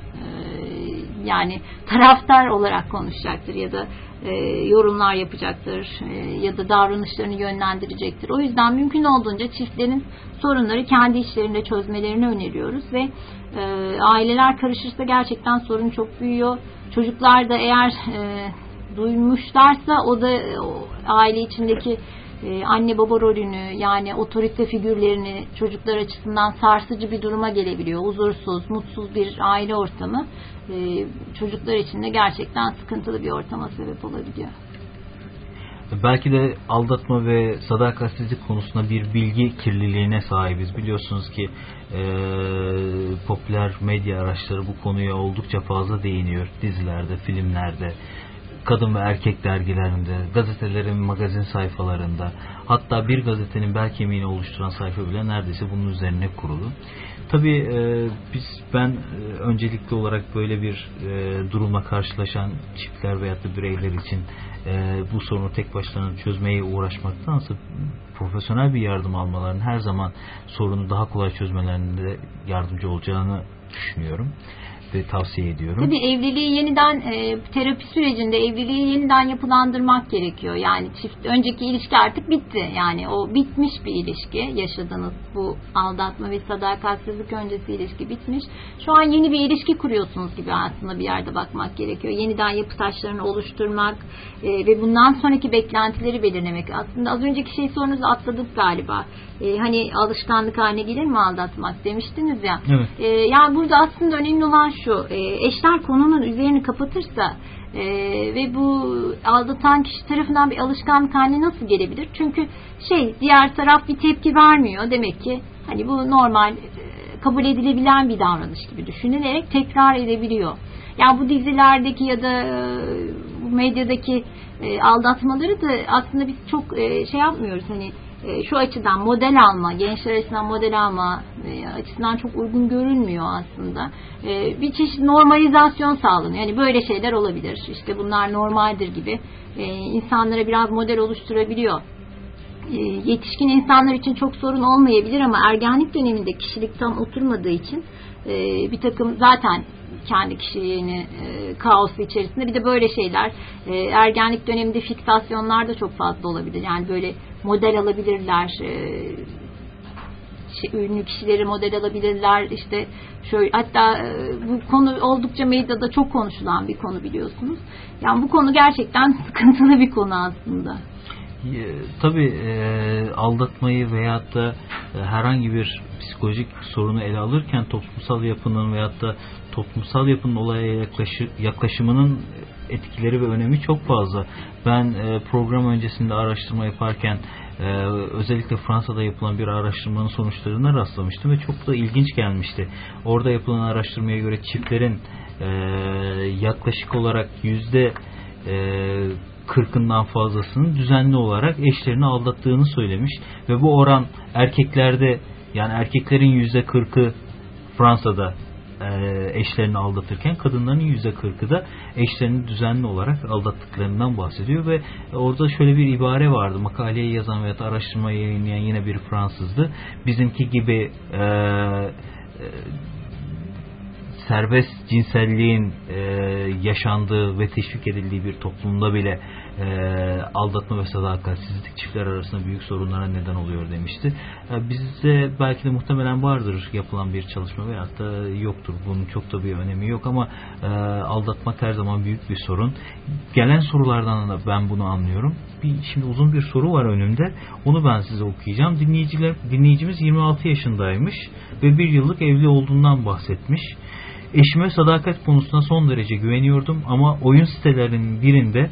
yani taraftar olarak konuşacaktır ya da e, yorumlar yapacaktır e, ya da davranışlarını yönlendirecektir. O yüzden mümkün olduğunca çiftlerin sorunları kendi içlerinde çözmelerini öneriyoruz ve e, aileler karışırsa gerçekten sorun çok büyüyor. Çocuklar da eğer e, duymuşlarsa o da o, aile içindeki e, anne baba rolünü yani otorite figürlerini çocuklar açısından sarsıcı bir duruma gelebiliyor. Huzursuz, mutsuz bir aile ortamı e, çocuklar için de gerçekten sıkıntılı bir ortama sebep olabiliyor. Belki de aldatma ve sadakatsizlik konusunda bir bilgi kirliliğine sahibiz. Biliyorsunuz ki e, popüler medya araçları bu konuya oldukça fazla değiniyor. Dizilerde, filmlerde, kadın ve erkek dergilerinde, gazetelerin magazin sayfalarında, hatta bir gazetenin bel kemiğini oluşturan sayfa bile neredeyse bunun üzerine kurulu. Tabii e, biz ben e, öncelikli olarak böyle bir e, durumla karşılaşan çiftler veyahut da bireyler için e, bu sorunu tek başlarına çözmeye uğraşmaktansa profesyonel bir yardım almalarının her zaman sorunu daha kolay çözmelerinde yardımcı olacağını düşünüyorum ve tavsiye ediyorum. Tabii evliliği yeniden e, terapi sürecinde evliliği yeniden yapılandırmak gerekiyor. Yani çift önceki ilişki artık bitti. Yani o bitmiş bir ilişki yaşadığınız bu aldatma ve sadakatsizlik öncesi ilişki bitmiş. Şu an yeni bir ilişki kuruyorsunuz gibi aslında bir yerde bakmak gerekiyor. Yeniden yapı taşlarını oluşturmak e, ve bundan sonraki beklentileri belirlemek. Aslında az önceki şey sorunuzu atladık galiba. E, hani alışkanlık haline gelir mi aldatmak demiştiniz ya. Evet. E, yani burada aslında önemli olan şu. E, eşler konunun üzerini kapatırsa e, ve bu aldatan kişi tarafından bir alışkanlık haline nasıl gelebilir? Çünkü şey diğer taraf bir tepki vermiyor. Demek ki hani bu normal e, kabul edilebilen bir davranış gibi düşünülerek tekrar edebiliyor. Yani bu dizilerdeki ya da e, medyadaki e, aldatmaları da aslında biz çok şey yapmıyoruz hani şu açıdan model alma, gençler açısından model alma e, açısından çok uygun görünmüyor aslında. E, bir çeşit normalizasyon sağlanıyor. Yani böyle şeyler olabilir. İşte bunlar normaldir gibi e, insanlara biraz model oluşturabiliyor. E, yetişkin insanlar için çok sorun olmayabilir ama ergenlik döneminde kişilik tam oturmadığı için e, bir takım zaten kendi kişiliğini e, kaosu içerisinde bir de böyle şeyler e, ergenlik döneminde fiksasyonlar da çok fazla olabilir. Yani böyle model alabilirler. E, şey, ünlü kişileri model alabilirler. İşte şöyle hatta e, bu konu oldukça medyada çok konuşulan bir konu biliyorsunuz. Yani bu konu gerçekten sıkıntılı bir konu aslında. E, Tabi aldatmayı veyahut da e, herhangi bir psikolojik sorunu ele alırken toplumsal yapının veyahut da toplumsal yapının olaya yaklaşı, yaklaşımının etkileri ve önemi çok fazla. Ben e, program öncesinde araştırma yaparken e, özellikle Fransa'da yapılan bir araştırmanın sonuçlarına rastlamıştım ve çok da ilginç gelmişti. Orada yapılan araştırmaya göre çiftlerin e, yaklaşık olarak yüzde e, 40'ından fazlasının düzenli olarak eşlerini aldattığını söylemiş. Ve bu oran erkeklerde yani erkeklerin yüzde 40'ı Fransa'da e, eşlerini aldatırken kadınların yüzde 40'ı da eşlerini düzenli olarak aldattıklarından bahsediyor. Ve orada şöyle bir ibare vardı. Makaleyi yazan veya araştırmayı yayınlayan yine bir Fransızdı. Bizimki gibi e, e, serbest cinselliğin e, yaşandığı ve teşvik edildiği bir toplumda bile e, aldatma ve sadakatsizlik çiftler arasında büyük sorunlara neden oluyor demişti. E, bizde belki de muhtemelen vardır yapılan bir çalışma veyahut da yoktur. Bunun çok da bir önemi yok ama e, aldatmak her zaman büyük bir sorun. Gelen sorulardan da ben bunu anlıyorum. Bir, şimdi uzun bir soru var önümde. Onu ben size okuyacağım. Dinleyiciler, dinleyicimiz 26 yaşındaymış ve bir yıllık evli olduğundan bahsetmiş. Eşime sadakat konusunda son derece güveniyordum ama oyun sitelerinin birinde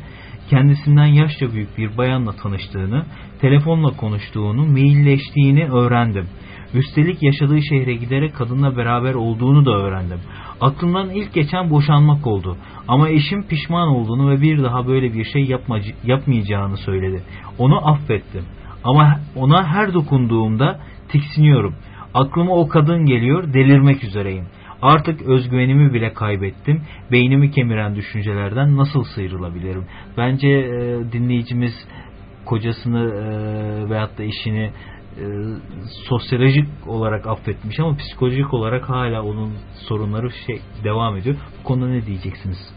kendisinden yaşça büyük bir bayanla tanıştığını, telefonla konuştuğunu, mailleştiğini öğrendim. Üstelik yaşadığı şehre giderek kadınla beraber olduğunu da öğrendim. Aklımdan ilk geçen boşanmak oldu. Ama eşim pişman olduğunu ve bir daha böyle bir şey yapmacı, yapmayacağını söyledi. Onu affettim. Ama ona her dokunduğumda tiksiniyorum. Aklıma o kadın geliyor, delirmek üzereyim. Artık özgüvenimi bile kaybettim. Beynimi kemiren düşüncelerden nasıl sıyrılabilirim? Bence e, dinleyicimiz kocasını e, veyahut da eşini e, sosyolojik olarak affetmiş ama psikolojik olarak hala onun sorunları şey devam ediyor. Bu konuda ne diyeceksiniz?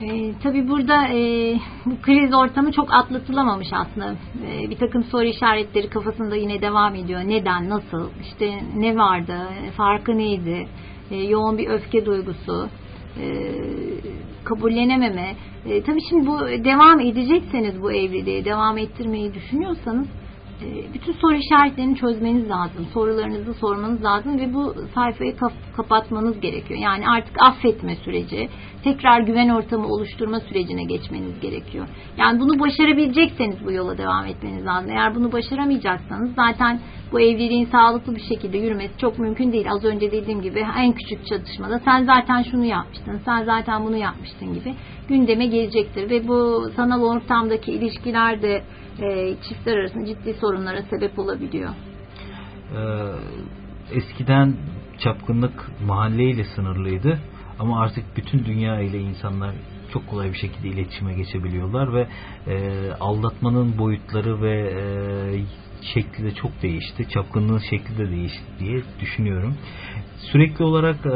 E, tabii burada e, bu kriz ortamı çok atlatılamamış aslında. E, bir takım soru işaretleri kafasında yine devam ediyor. Neden, nasıl, işte ne vardı, farkı neydi, e, yoğun bir öfke duygusu, e, kabullenememe. E, tabii şimdi bu devam edecekseniz bu evliliği devam ettirmeyi düşünüyorsanız bütün soru işaretlerini çözmeniz lazım. Sorularınızı sormanız lazım ve bu sayfayı kap- kapatmanız gerekiyor. Yani artık affetme süreci, tekrar güven ortamı oluşturma sürecine geçmeniz gerekiyor. Yani bunu başarabilecekseniz bu yola devam etmeniz lazım. Eğer bunu başaramayacaksanız zaten bu evliliğin sağlıklı bir şekilde yürümesi çok mümkün değil. Az önce dediğim gibi en küçük çatışmada sen zaten şunu yapmıştın, sen zaten bunu yapmıştın gibi gündeme gelecektir ve bu sanal ortamdaki ilişkiler de e, çiftler arasında ciddi sorunlara sebep olabiliyor. Ee, eskiden çapkınlık mahalleyle sınırlıydı ama artık bütün dünya ile insanlar çok kolay bir şekilde iletişime geçebiliyorlar ve e, aldatmanın boyutları ve e, şekli de çok değişti. Çapkınlığın şekli de değişti diye düşünüyorum. Sürekli olarak e,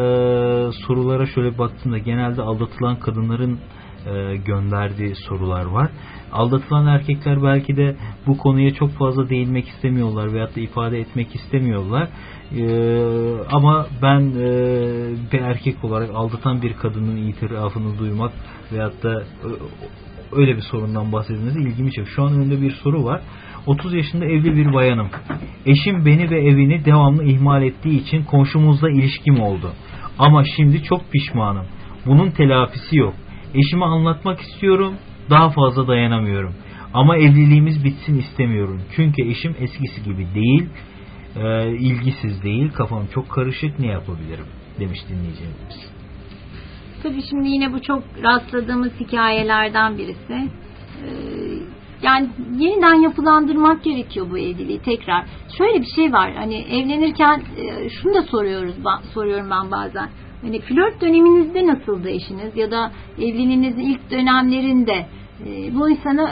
sorulara şöyle baktığımda genelde aldatılan kadınların e, gönderdiği sorular var. Aldatılan erkekler belki de bu konuya çok fazla değinmek istemiyorlar veyahut da ifade etmek istemiyorlar. E, ama ben e, bir erkek olarak aldatan bir kadının itirafını duymak veyahut da e, öyle bir sorundan bahsedilmesi ilgimi çekiyor. Şu an önümde bir soru var. 30 yaşında evli bir bayanım. Eşim beni ve evini devamlı ihmal ettiği için komşumuzla ilişkim oldu. Ama şimdi çok pişmanım. Bunun telafisi yok. Eşime anlatmak istiyorum. Daha fazla dayanamıyorum. Ama evliliğimiz bitsin istemiyorum. Çünkü eşim eskisi gibi değil. E, ilgisiz değil. Kafam çok karışık. Ne yapabilirim? Demiş dinleyicimiz. Tabii şimdi yine bu çok rastladığımız hikayelerden birisi. Ee, yani yeniden yapılandırmak gerekiyor bu evliliği tekrar. Şöyle bir şey var. Hani evlenirken e, şunu da soruyoruz soruyorum ben bazen. Hani flört döneminizde nasıldı eşiniz ya da evliliğinizin ilk dönemlerinde e, bu insanı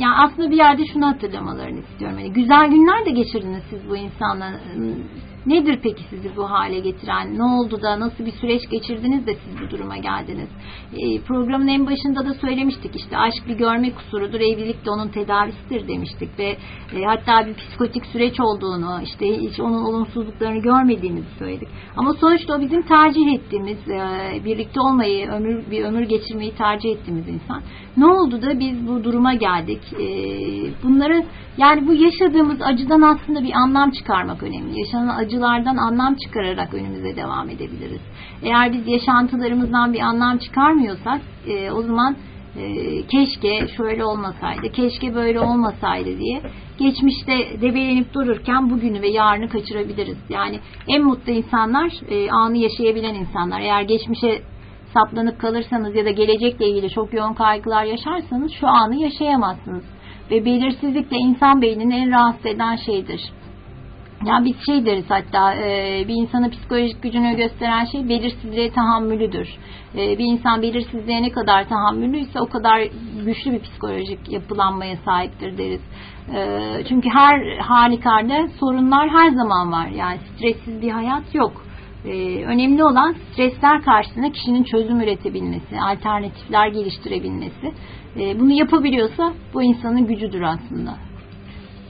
yani aslında bir yerde şunu hatırlamalarını istiyorum. Yani güzel günler de geçirdiniz siz bu insanla. Nedir peki sizi bu hale getiren? Ne oldu da nasıl bir süreç geçirdiniz de siz bu duruma geldiniz? E, programın en başında da söylemiştik işte aşk bir görme kusurudur, evlilik de onun tedavisidir demiştik ve e, hatta bir psikotik süreç olduğunu, işte hiç onun olumsuzluklarını görmediğimizi söyledik. Ama sonuçta o bizim tercih ettiğimiz, e, birlikte olmayı, ömür bir ömür geçirmeyi tercih ettiğimiz insan. Ne oldu da biz bu duruma geldik? E, bunları yani bu yaşadığımız acıdan aslında bir anlam çıkarmak önemli. Yaşanan acılardan anlam çıkararak önümüze devam edebiliriz. Eğer biz yaşantılarımızdan bir anlam çıkarmıyorsak e, o zaman e, keşke şöyle olmasaydı, keşke böyle olmasaydı diye geçmişte debelenip dururken bugünü ve yarını kaçırabiliriz. Yani en mutlu insanlar e, anı yaşayabilen insanlar. Eğer geçmişe saplanıp kalırsanız ya da gelecekle ilgili çok yoğun kaygılar yaşarsanız şu anı yaşayamazsınız. Ve belirsizlik de insan beynini en rahatsız eden şeydir. Yani biz şey deriz hatta e, bir insanın psikolojik gücünü gösteren şey belirsizliğe tahammülüdür. E, bir insan belirsizliğe ne kadar tahammüllüyse o kadar güçlü bir psikolojik yapılanmaya sahiptir deriz. E, çünkü her halükarda sorunlar her zaman var. Yani stressiz bir hayat yok. Önemli olan stresler karşısında kişinin çözüm üretebilmesi, alternatifler geliştirebilmesi. Bunu yapabiliyorsa bu insanın gücüdür aslında.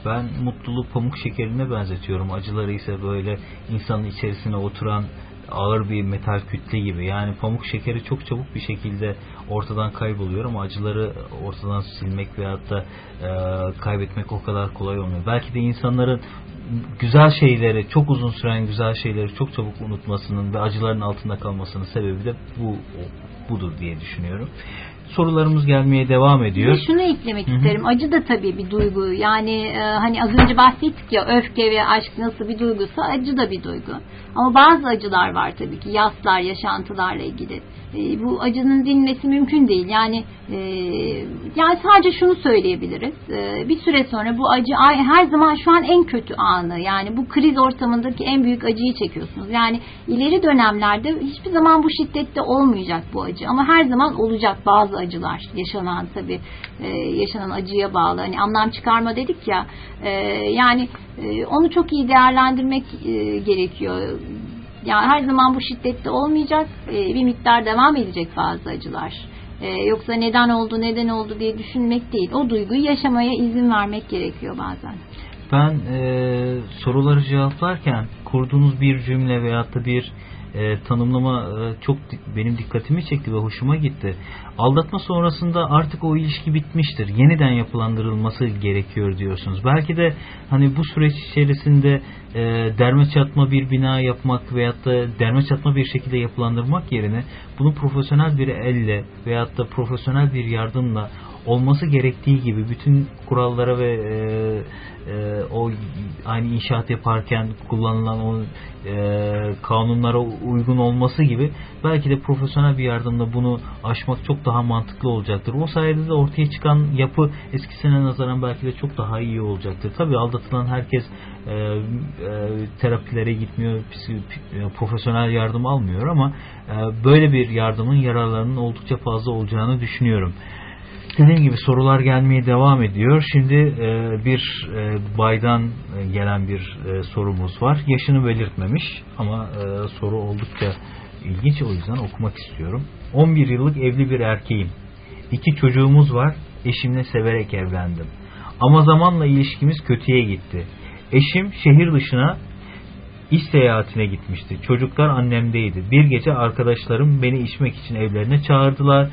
Ben mutluluğu pamuk şekerine benzetiyorum. Acıları ise böyle insanın içerisine oturan ağır bir metal kütle gibi. Yani pamuk şekeri çok çabuk bir şekilde ortadan kayboluyor ama acıları ortadan silmek veyahut da e, kaybetmek o kadar kolay olmuyor. Belki de insanların güzel şeyleri, çok uzun süren güzel şeyleri çok çabuk unutmasının ve acıların altında kalmasının sebebi de bu budur diye düşünüyorum. Sorularımız gelmeye devam ediyor. De şunu eklemek Hı hı. isterim. Acı da tabii bir duygu. Yani e, hani az önce bahsettik ya öfke ve aşk nasıl bir duyguysa acı da bir duygu. Ama bazı acılar var tabii ki. Yaslar, yaşantılarla ilgili. E, bu acının dinmesi mümkün değil. Yani e, yani sadece şunu söyleyebiliriz. E, bir süre sonra bu acı her zaman şu an en kötü anı. Yani bu kriz ortamındaki en büyük acıyı çekiyorsunuz. Yani ileri dönemlerde hiçbir zaman bu şiddette olmayacak bu acı. Ama her zaman olacak bazı acılar. Yaşanan tabii e, yaşanan acıya bağlı. Hani anlam çıkarma dedik ya. e, yani e, onu çok iyi değerlendirmek e, gerekiyor. Yani her zaman bu şiddette olmayacak. E, bir miktar devam edecek bazı acılar. E, yoksa neden oldu, neden oldu diye düşünmek değil. O duyguyu yaşamaya izin vermek gerekiyor bazen. Ben e, soruları cevaplarken kurduğunuz bir cümle veyahut da bir e, tanımlama e, çok benim dikkatimi çekti ve hoşuma gitti. Aldatma sonrasında artık o ilişki bitmiştir. Yeniden yapılandırılması gerekiyor diyorsunuz. Belki de hani bu süreç içerisinde e, derme çatma bir bina yapmak veyahut da derme çatma bir şekilde yapılandırmak yerine bunu profesyonel bir elle veyahut da profesyonel bir yardımla olması gerektiği gibi bütün kurallara ve e, e, o aynı inşaat yaparken kullanılan o e, kanunlara uygun olması gibi belki de profesyonel bir yardımla bunu aşmak çok daha mantıklı olacaktır. O sayede de ortaya çıkan yapı eskisine nazaran belki de çok daha iyi olacaktır. Tabii aldatılan herkes e, e, terapilere gitmiyor, e, profesyonel yardım almıyor ama e, böyle bir yardımın yararlarının oldukça fazla olacağını düşünüyorum. Dediğim gibi sorular gelmeye devam ediyor. Şimdi e, bir e, baydan e, gelen bir e, sorumuz var. Yaşını belirtmemiş ama e, soru oldukça ilginç o yüzden okumak istiyorum. 11 yıllık evli bir erkeğim. İki çocuğumuz var. Eşimle severek evlendim. Ama zamanla ilişkimiz kötüye gitti. Eşim şehir dışına iş seyahatine gitmişti. Çocuklar annemdeydi. Bir gece arkadaşlarım beni içmek için evlerine çağırdılar.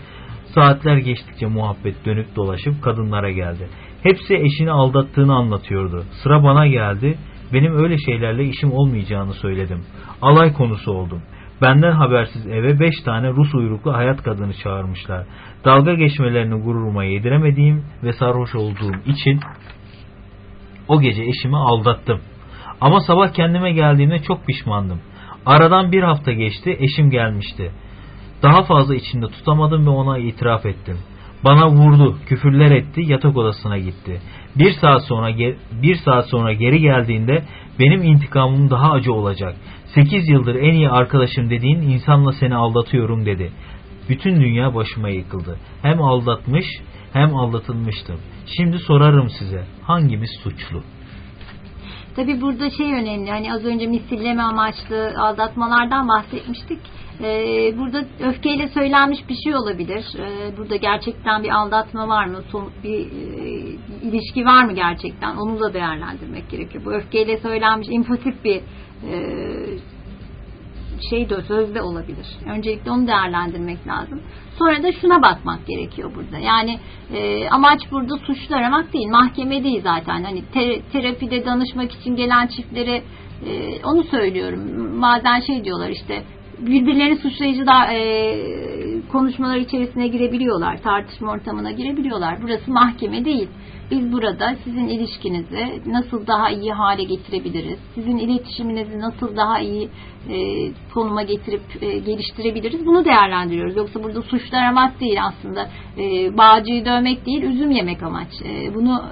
Saatler geçtikçe muhabbet dönüp dolaşıp kadınlara geldi. Hepsi eşini aldattığını anlatıyordu. Sıra bana geldi. Benim öyle şeylerle işim olmayacağını söyledim. Alay konusu oldum. Benden habersiz eve beş tane Rus uyruklu hayat kadını çağırmışlar. Dalga geçmelerini gururuma yediremediğim ve sarhoş olduğum için o gece eşimi aldattım. Ama sabah kendime geldiğimde çok pişmandım. Aradan bir hafta geçti, eşim gelmişti. Daha fazla içinde tutamadım ve ona itiraf ettim. Bana vurdu, küfürler etti, yatak odasına gitti. Bir saat sonra bir saat sonra geri geldiğinde benim intikamım daha acı olacak. 8 yıldır en iyi arkadaşım dediğin insanla seni aldatıyorum dedi. Bütün dünya başıma yıkıldı. Hem aldatmış hem aldatılmıştım. Şimdi sorarım size hangimiz suçlu? Tabi burada şey önemli hani az önce misilleme amaçlı aldatmalardan bahsetmiştik. Ee, burada öfkeyle söylenmiş bir şey olabilir. Ee, burada gerçekten bir aldatma var mı? Bir e, ilişki var mı gerçekten? Onu da değerlendirmek gerekiyor. Bu öfkeyle söylenmiş impulsif bir e, şey de sözde olabilir. Öncelikle onu değerlendirmek lazım. Sonra da şuna bakmak gerekiyor burada. Yani e, amaç burada suçlu aramak değil. Mahkeme değil zaten. Hani te- terapide danışmak için gelen çiftlere e, onu söylüyorum. Bazen şey diyorlar işte birbirlerini suçlayıcı da e, konuşmalar içerisine girebiliyorlar. Tartışma ortamına girebiliyorlar. Burası mahkeme değil. Biz burada sizin ilişkinizi nasıl daha iyi hale getirebiliriz? Sizin iletişiminizi nasıl daha iyi e, konuma getirip e, geliştirebiliriz? Bunu değerlendiriyoruz. Yoksa burada suçlu aramak değil aslında. E, bağcıyı dövmek değil, üzüm yemek amaç. E, bunu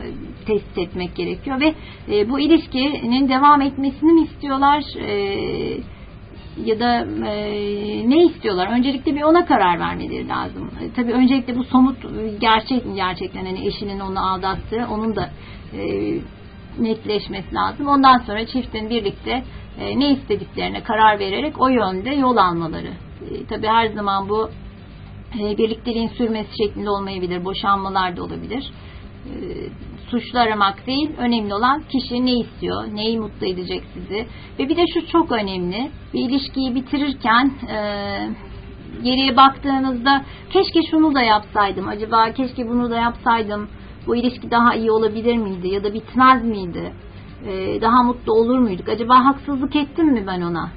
tespit etmek gerekiyor ve e, bu ilişkinin devam etmesini mi istiyorlar? E, ya da e, ne istiyorlar? Öncelikle bir ona karar vermeleri lazım. E, tabii öncelikle bu somut e, gerçek mi gerçekten hani eşinin onu aldattığı onun da e, netleşmesi lazım. Ondan sonra çiftin birlikte e, ne istediklerine karar vererek o yönde yol almaları. E, tabii her zaman bu e, birlikteliğin sürmesi şeklinde olmayabilir. Boşanmalar da olabilir. E, suçlu aramak değil, önemli olan kişi ne istiyor, neyi mutlu edecek sizi. Ve bir de şu çok önemli, bir ilişkiyi bitirirken e, geriye baktığınızda keşke şunu da yapsaydım, acaba keşke bunu da yapsaydım, bu ilişki daha iyi olabilir miydi ya da bitmez miydi, e, daha mutlu olur muyduk, acaba haksızlık ettim mi ben ona?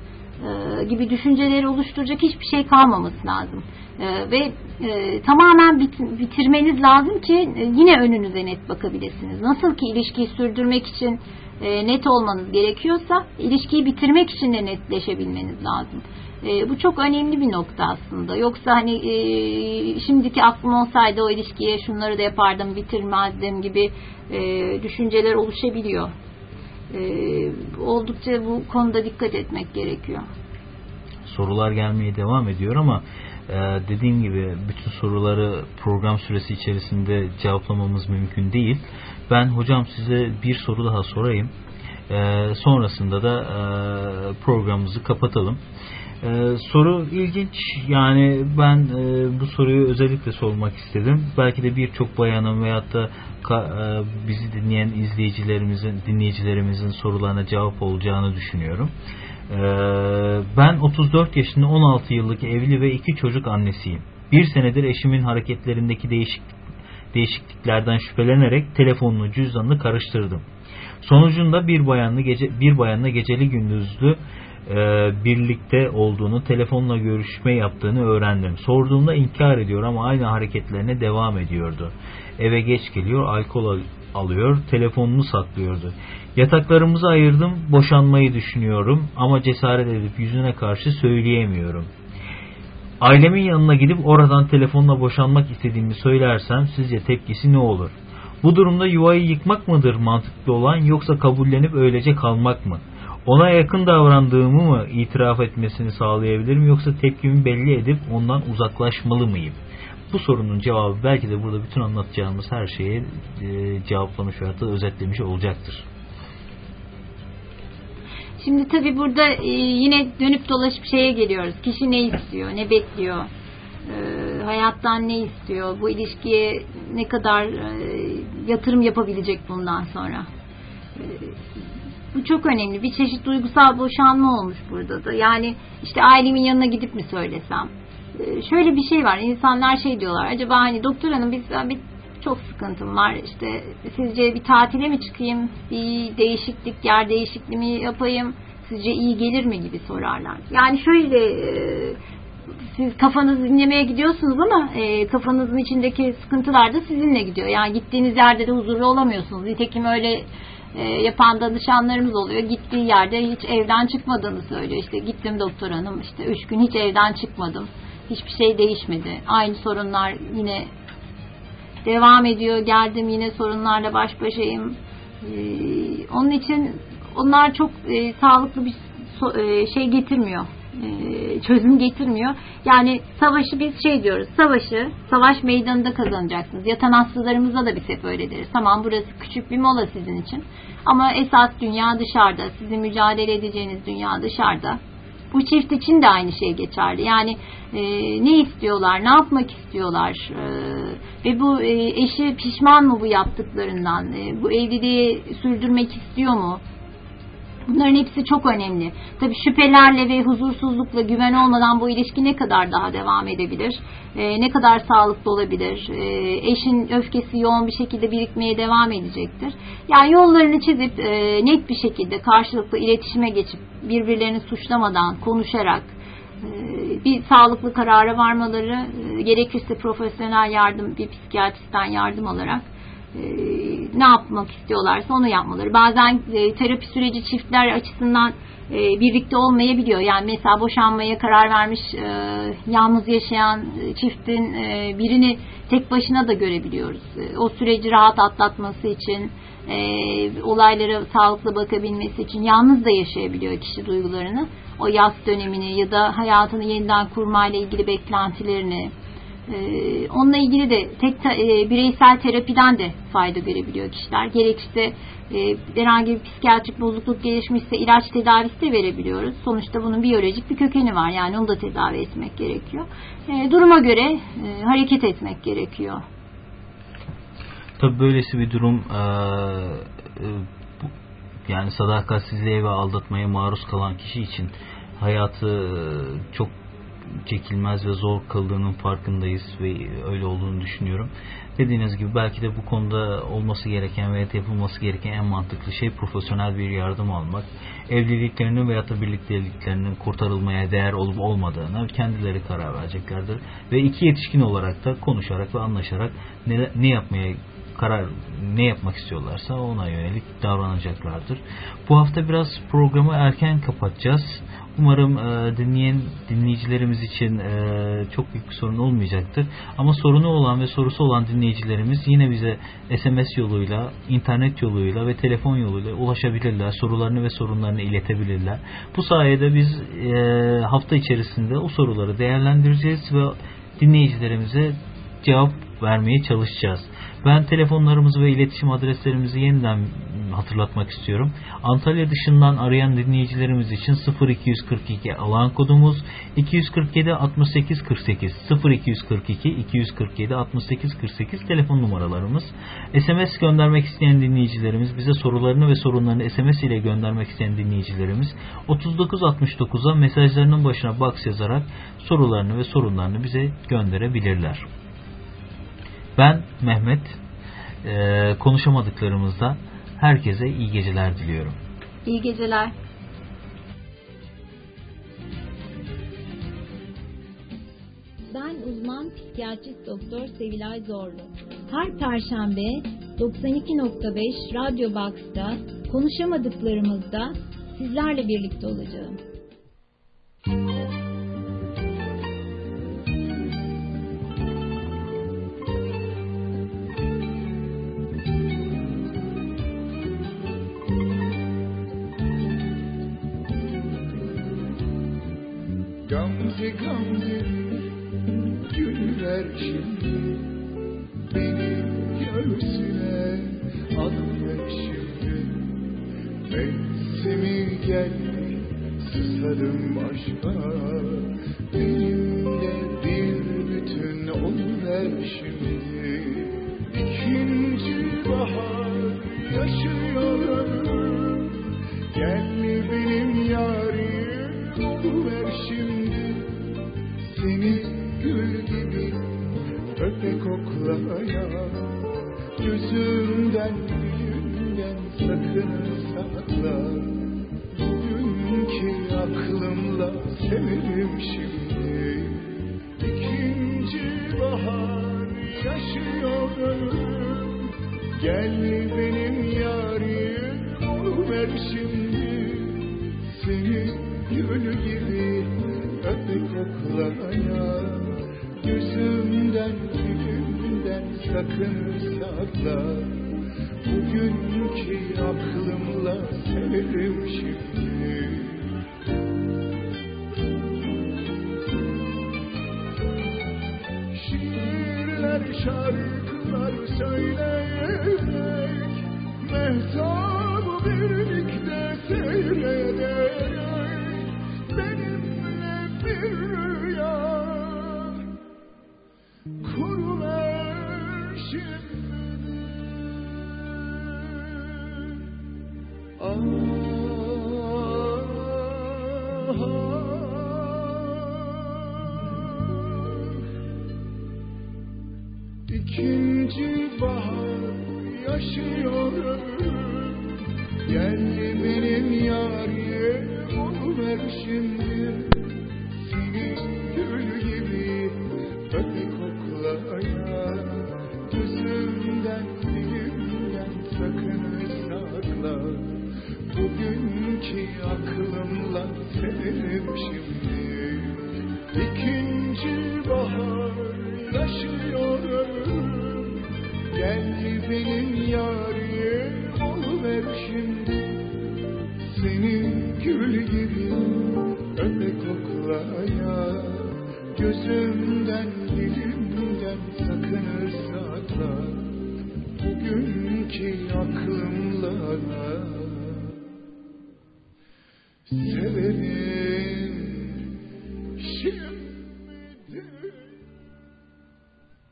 E, gibi düşünceleri oluşturacak hiçbir şey kalmaması lazım. E, ve e, tamamen bit, bitirmeniz lazım ki yine önünüze net bakabilirsiniz. Nasıl ki ilişkiyi sürdürmek için net olmanız gerekiyorsa ilişkiyi bitirmek için de netleşebilmeniz lazım. E, bu çok önemli bir nokta aslında. Yoksa hani e, şimdiki aklım olsaydı o ilişkiye şunları da yapardım, bitirmezdim gibi e, düşünceler oluşabiliyor. E, oldukça bu konuda dikkat etmek gerekiyor. Sorular gelmeye devam ediyor ama e, dediğim gibi bütün soruları program süresi içerisinde cevaplamamız mümkün değil. Ben hocam size bir soru daha sorayım. E, sonrasında da e, programımızı kapatalım. Ee, soru ilginç. Yani ben e, bu soruyu özellikle sormak istedim. Belki de birçok bayanın veyahut da ka, e, bizi dinleyen izleyicilerimizin dinleyicilerimizin sorularına cevap olacağını düşünüyorum. Ee, ben 34 yaşında 16 yıllık evli ve iki çocuk annesiyim. Bir senedir eşimin hareketlerindeki değişik, değişikliklerden şüphelenerek telefonunu cüzdanını karıştırdım. Sonucunda bir bayanlı gece bir bayanla geceli gündüzlü e, birlikte olduğunu, telefonla görüşme yaptığını öğrendim. Sorduğumda inkar ediyor ama aynı hareketlerine devam ediyordu. Eve geç geliyor, alkol alıyor, telefonunu saklıyordu. Yataklarımızı ayırdım, boşanmayı düşünüyorum ama cesaret edip yüzüne karşı söyleyemiyorum. Ailemin yanına gidip oradan telefonla boşanmak istediğimi söylersem sizce tepkisi ne olur? Bu durumda yuvayı yıkmak mıdır mantıklı olan yoksa kabullenip öylece kalmak mı? Ona yakın davrandığımı mı itiraf etmesini sağlayabilirim yoksa tepkimi belli edip ondan uzaklaşmalı mıyım? Bu sorunun cevabı belki de burada bütün anlatacağımız her şeye e, cevaplamış veya da özetlemiş olacaktır. Şimdi tabi burada e, yine dönüp dolaşıp şeye geliyoruz. Kişi ne istiyor, ne bekliyor, e, hayattan ne istiyor, bu ilişkiye ne kadar e, yatırım yapabilecek bundan sonra. E, bu çok önemli. Bir çeşit duygusal boşanma olmuş burada da. Yani işte ailemin yanına gidip mi söylesem? Ee, şöyle bir şey var. İnsanlar şey diyorlar. Acaba hani doktor hanım biz bir çok sıkıntım var. İşte sizce bir tatile mi çıkayım? Bir değişiklik, yer değişikliği mi yapayım? Sizce iyi gelir mi gibi sorarlar. Yani şöyle e, siz kafanızı dinlemeye gidiyorsunuz ama e, kafanızın içindeki sıkıntılar da sizinle gidiyor. Yani gittiğiniz yerde de huzurlu olamıyorsunuz. Nitekim öyle e, yapan danışanlarımız oluyor. Gittiği yerde hiç evden çıkmadığını söylüyor. İşte gittim doktor hanım işte üç gün hiç evden çıkmadım. Hiçbir şey değişmedi. Aynı sorunlar yine devam ediyor. Geldim yine sorunlarla baş başayım. E, onun için onlar çok e, sağlıklı bir so, e, şey getirmiyor çözüm getirmiyor. Yani savaşı biz şey diyoruz. Savaşı savaş meydanında kazanacaksınız. Yatan hastalarımıza da biz hep öyle deriz. Tamam burası küçük bir mola sizin için. Ama esas dünya dışarıda. Sizin mücadele edeceğiniz dünya dışarıda. Bu çift için de aynı şey geçerli. Yani e, ne istiyorlar, ne yapmak istiyorlar e, ve bu e, eşi pişman mı bu yaptıklarından, e, bu evliliği sürdürmek istiyor mu? Bunların hepsi çok önemli. Tabi şüphelerle ve huzursuzlukla güven olmadan bu ilişki ne kadar daha devam edebilir? E, ne kadar sağlıklı olabilir? E, eşin öfkesi yoğun bir şekilde birikmeye devam edecektir. Yani yollarını çizip e, net bir şekilde karşılıklı iletişime geçip birbirlerini suçlamadan konuşarak e, bir sağlıklı karara varmaları e, gerekirse profesyonel yardım bir psikiyatristten yardım alarak ne yapmak istiyorlarsa onu yapmaları. Bazen e, terapi süreci çiftler açısından e, birlikte olmayabiliyor. Yani mesela boşanmaya karar vermiş e, yalnız yaşayan çiftin e, birini tek başına da görebiliyoruz. E, o süreci rahat atlatması için, e, olaylara sağlıklı bakabilmesi için yalnız da yaşayabiliyor kişi duygularını. O yaz dönemini ya da hayatını yeniden kurmayla ilgili beklentilerini, ee, onunla ilgili de tek e, bireysel terapiden de fayda görebiliyor kişiler. Gerekirse e, herhangi bir psikiyatrik bozukluk gelişmişse ilaç tedavisi de verebiliyoruz. Sonuçta bunun biyolojik bir kökeni var. Yani onu da tedavi etmek gerekiyor. E, duruma göre hareket etmek gerekiyor. Tabi böylesi bir durum yani sadakatsizliğe ve aldatmaya maruz kalan kişi için hayatı çok çekilmez ve zor kıldığının farkındayız ve öyle olduğunu düşünüyorum. Dediğiniz gibi belki de bu konuda olması gereken veya yapılması gereken en mantıklı şey profesyonel bir yardım almak. Evliliklerinin veya da birlikteliklerinin kurtarılmaya değer olup olmadığına kendileri karar vereceklerdir. Ve iki yetişkin olarak da konuşarak ve anlaşarak ne, ne yapmaya karar ne yapmak istiyorlarsa ona yönelik davranacaklardır. Bu hafta biraz programı erken kapatacağız. Umarım e, dinleyen dinleyicilerimiz için e, çok büyük bir sorun olmayacaktır. Ama sorunu olan ve sorusu olan dinleyicilerimiz yine bize SMS yoluyla, internet yoluyla ve telefon yoluyla ulaşabilirler. Sorularını ve sorunlarını iletebilirler. Bu sayede biz e, hafta içerisinde o soruları değerlendireceğiz ve dinleyicilerimize cevap vermeye çalışacağız. Ben telefonlarımızı ve iletişim adreslerimizi yeniden hatırlatmak istiyorum. Antalya dışından arayan dinleyicilerimiz için 0242 alan kodumuz 247 68 48 0242 247 68 48 telefon numaralarımız. SMS göndermek isteyen dinleyicilerimiz bize sorularını ve sorunlarını SMS ile göndermek isteyen dinleyicilerimiz 3969'a mesajlarının başına box yazarak sorularını ve sorunlarını bize gönderebilirler. Ben Mehmet. Ee, konuşamadıklarımızda herkese iyi geceler diliyorum. İyi geceler. Ben uzman psikiyatrist doktor Sevilay Zorlu. Her perşembe 92.5 Radyo Box'ta konuşamadıklarımızda sizlerle birlikte olacağım. Gamze gamze gülver şimdi Beni göğsüne alıver şimdi. Mevsimi geldi susarım aşka Benimle bir bütün oluver şimdi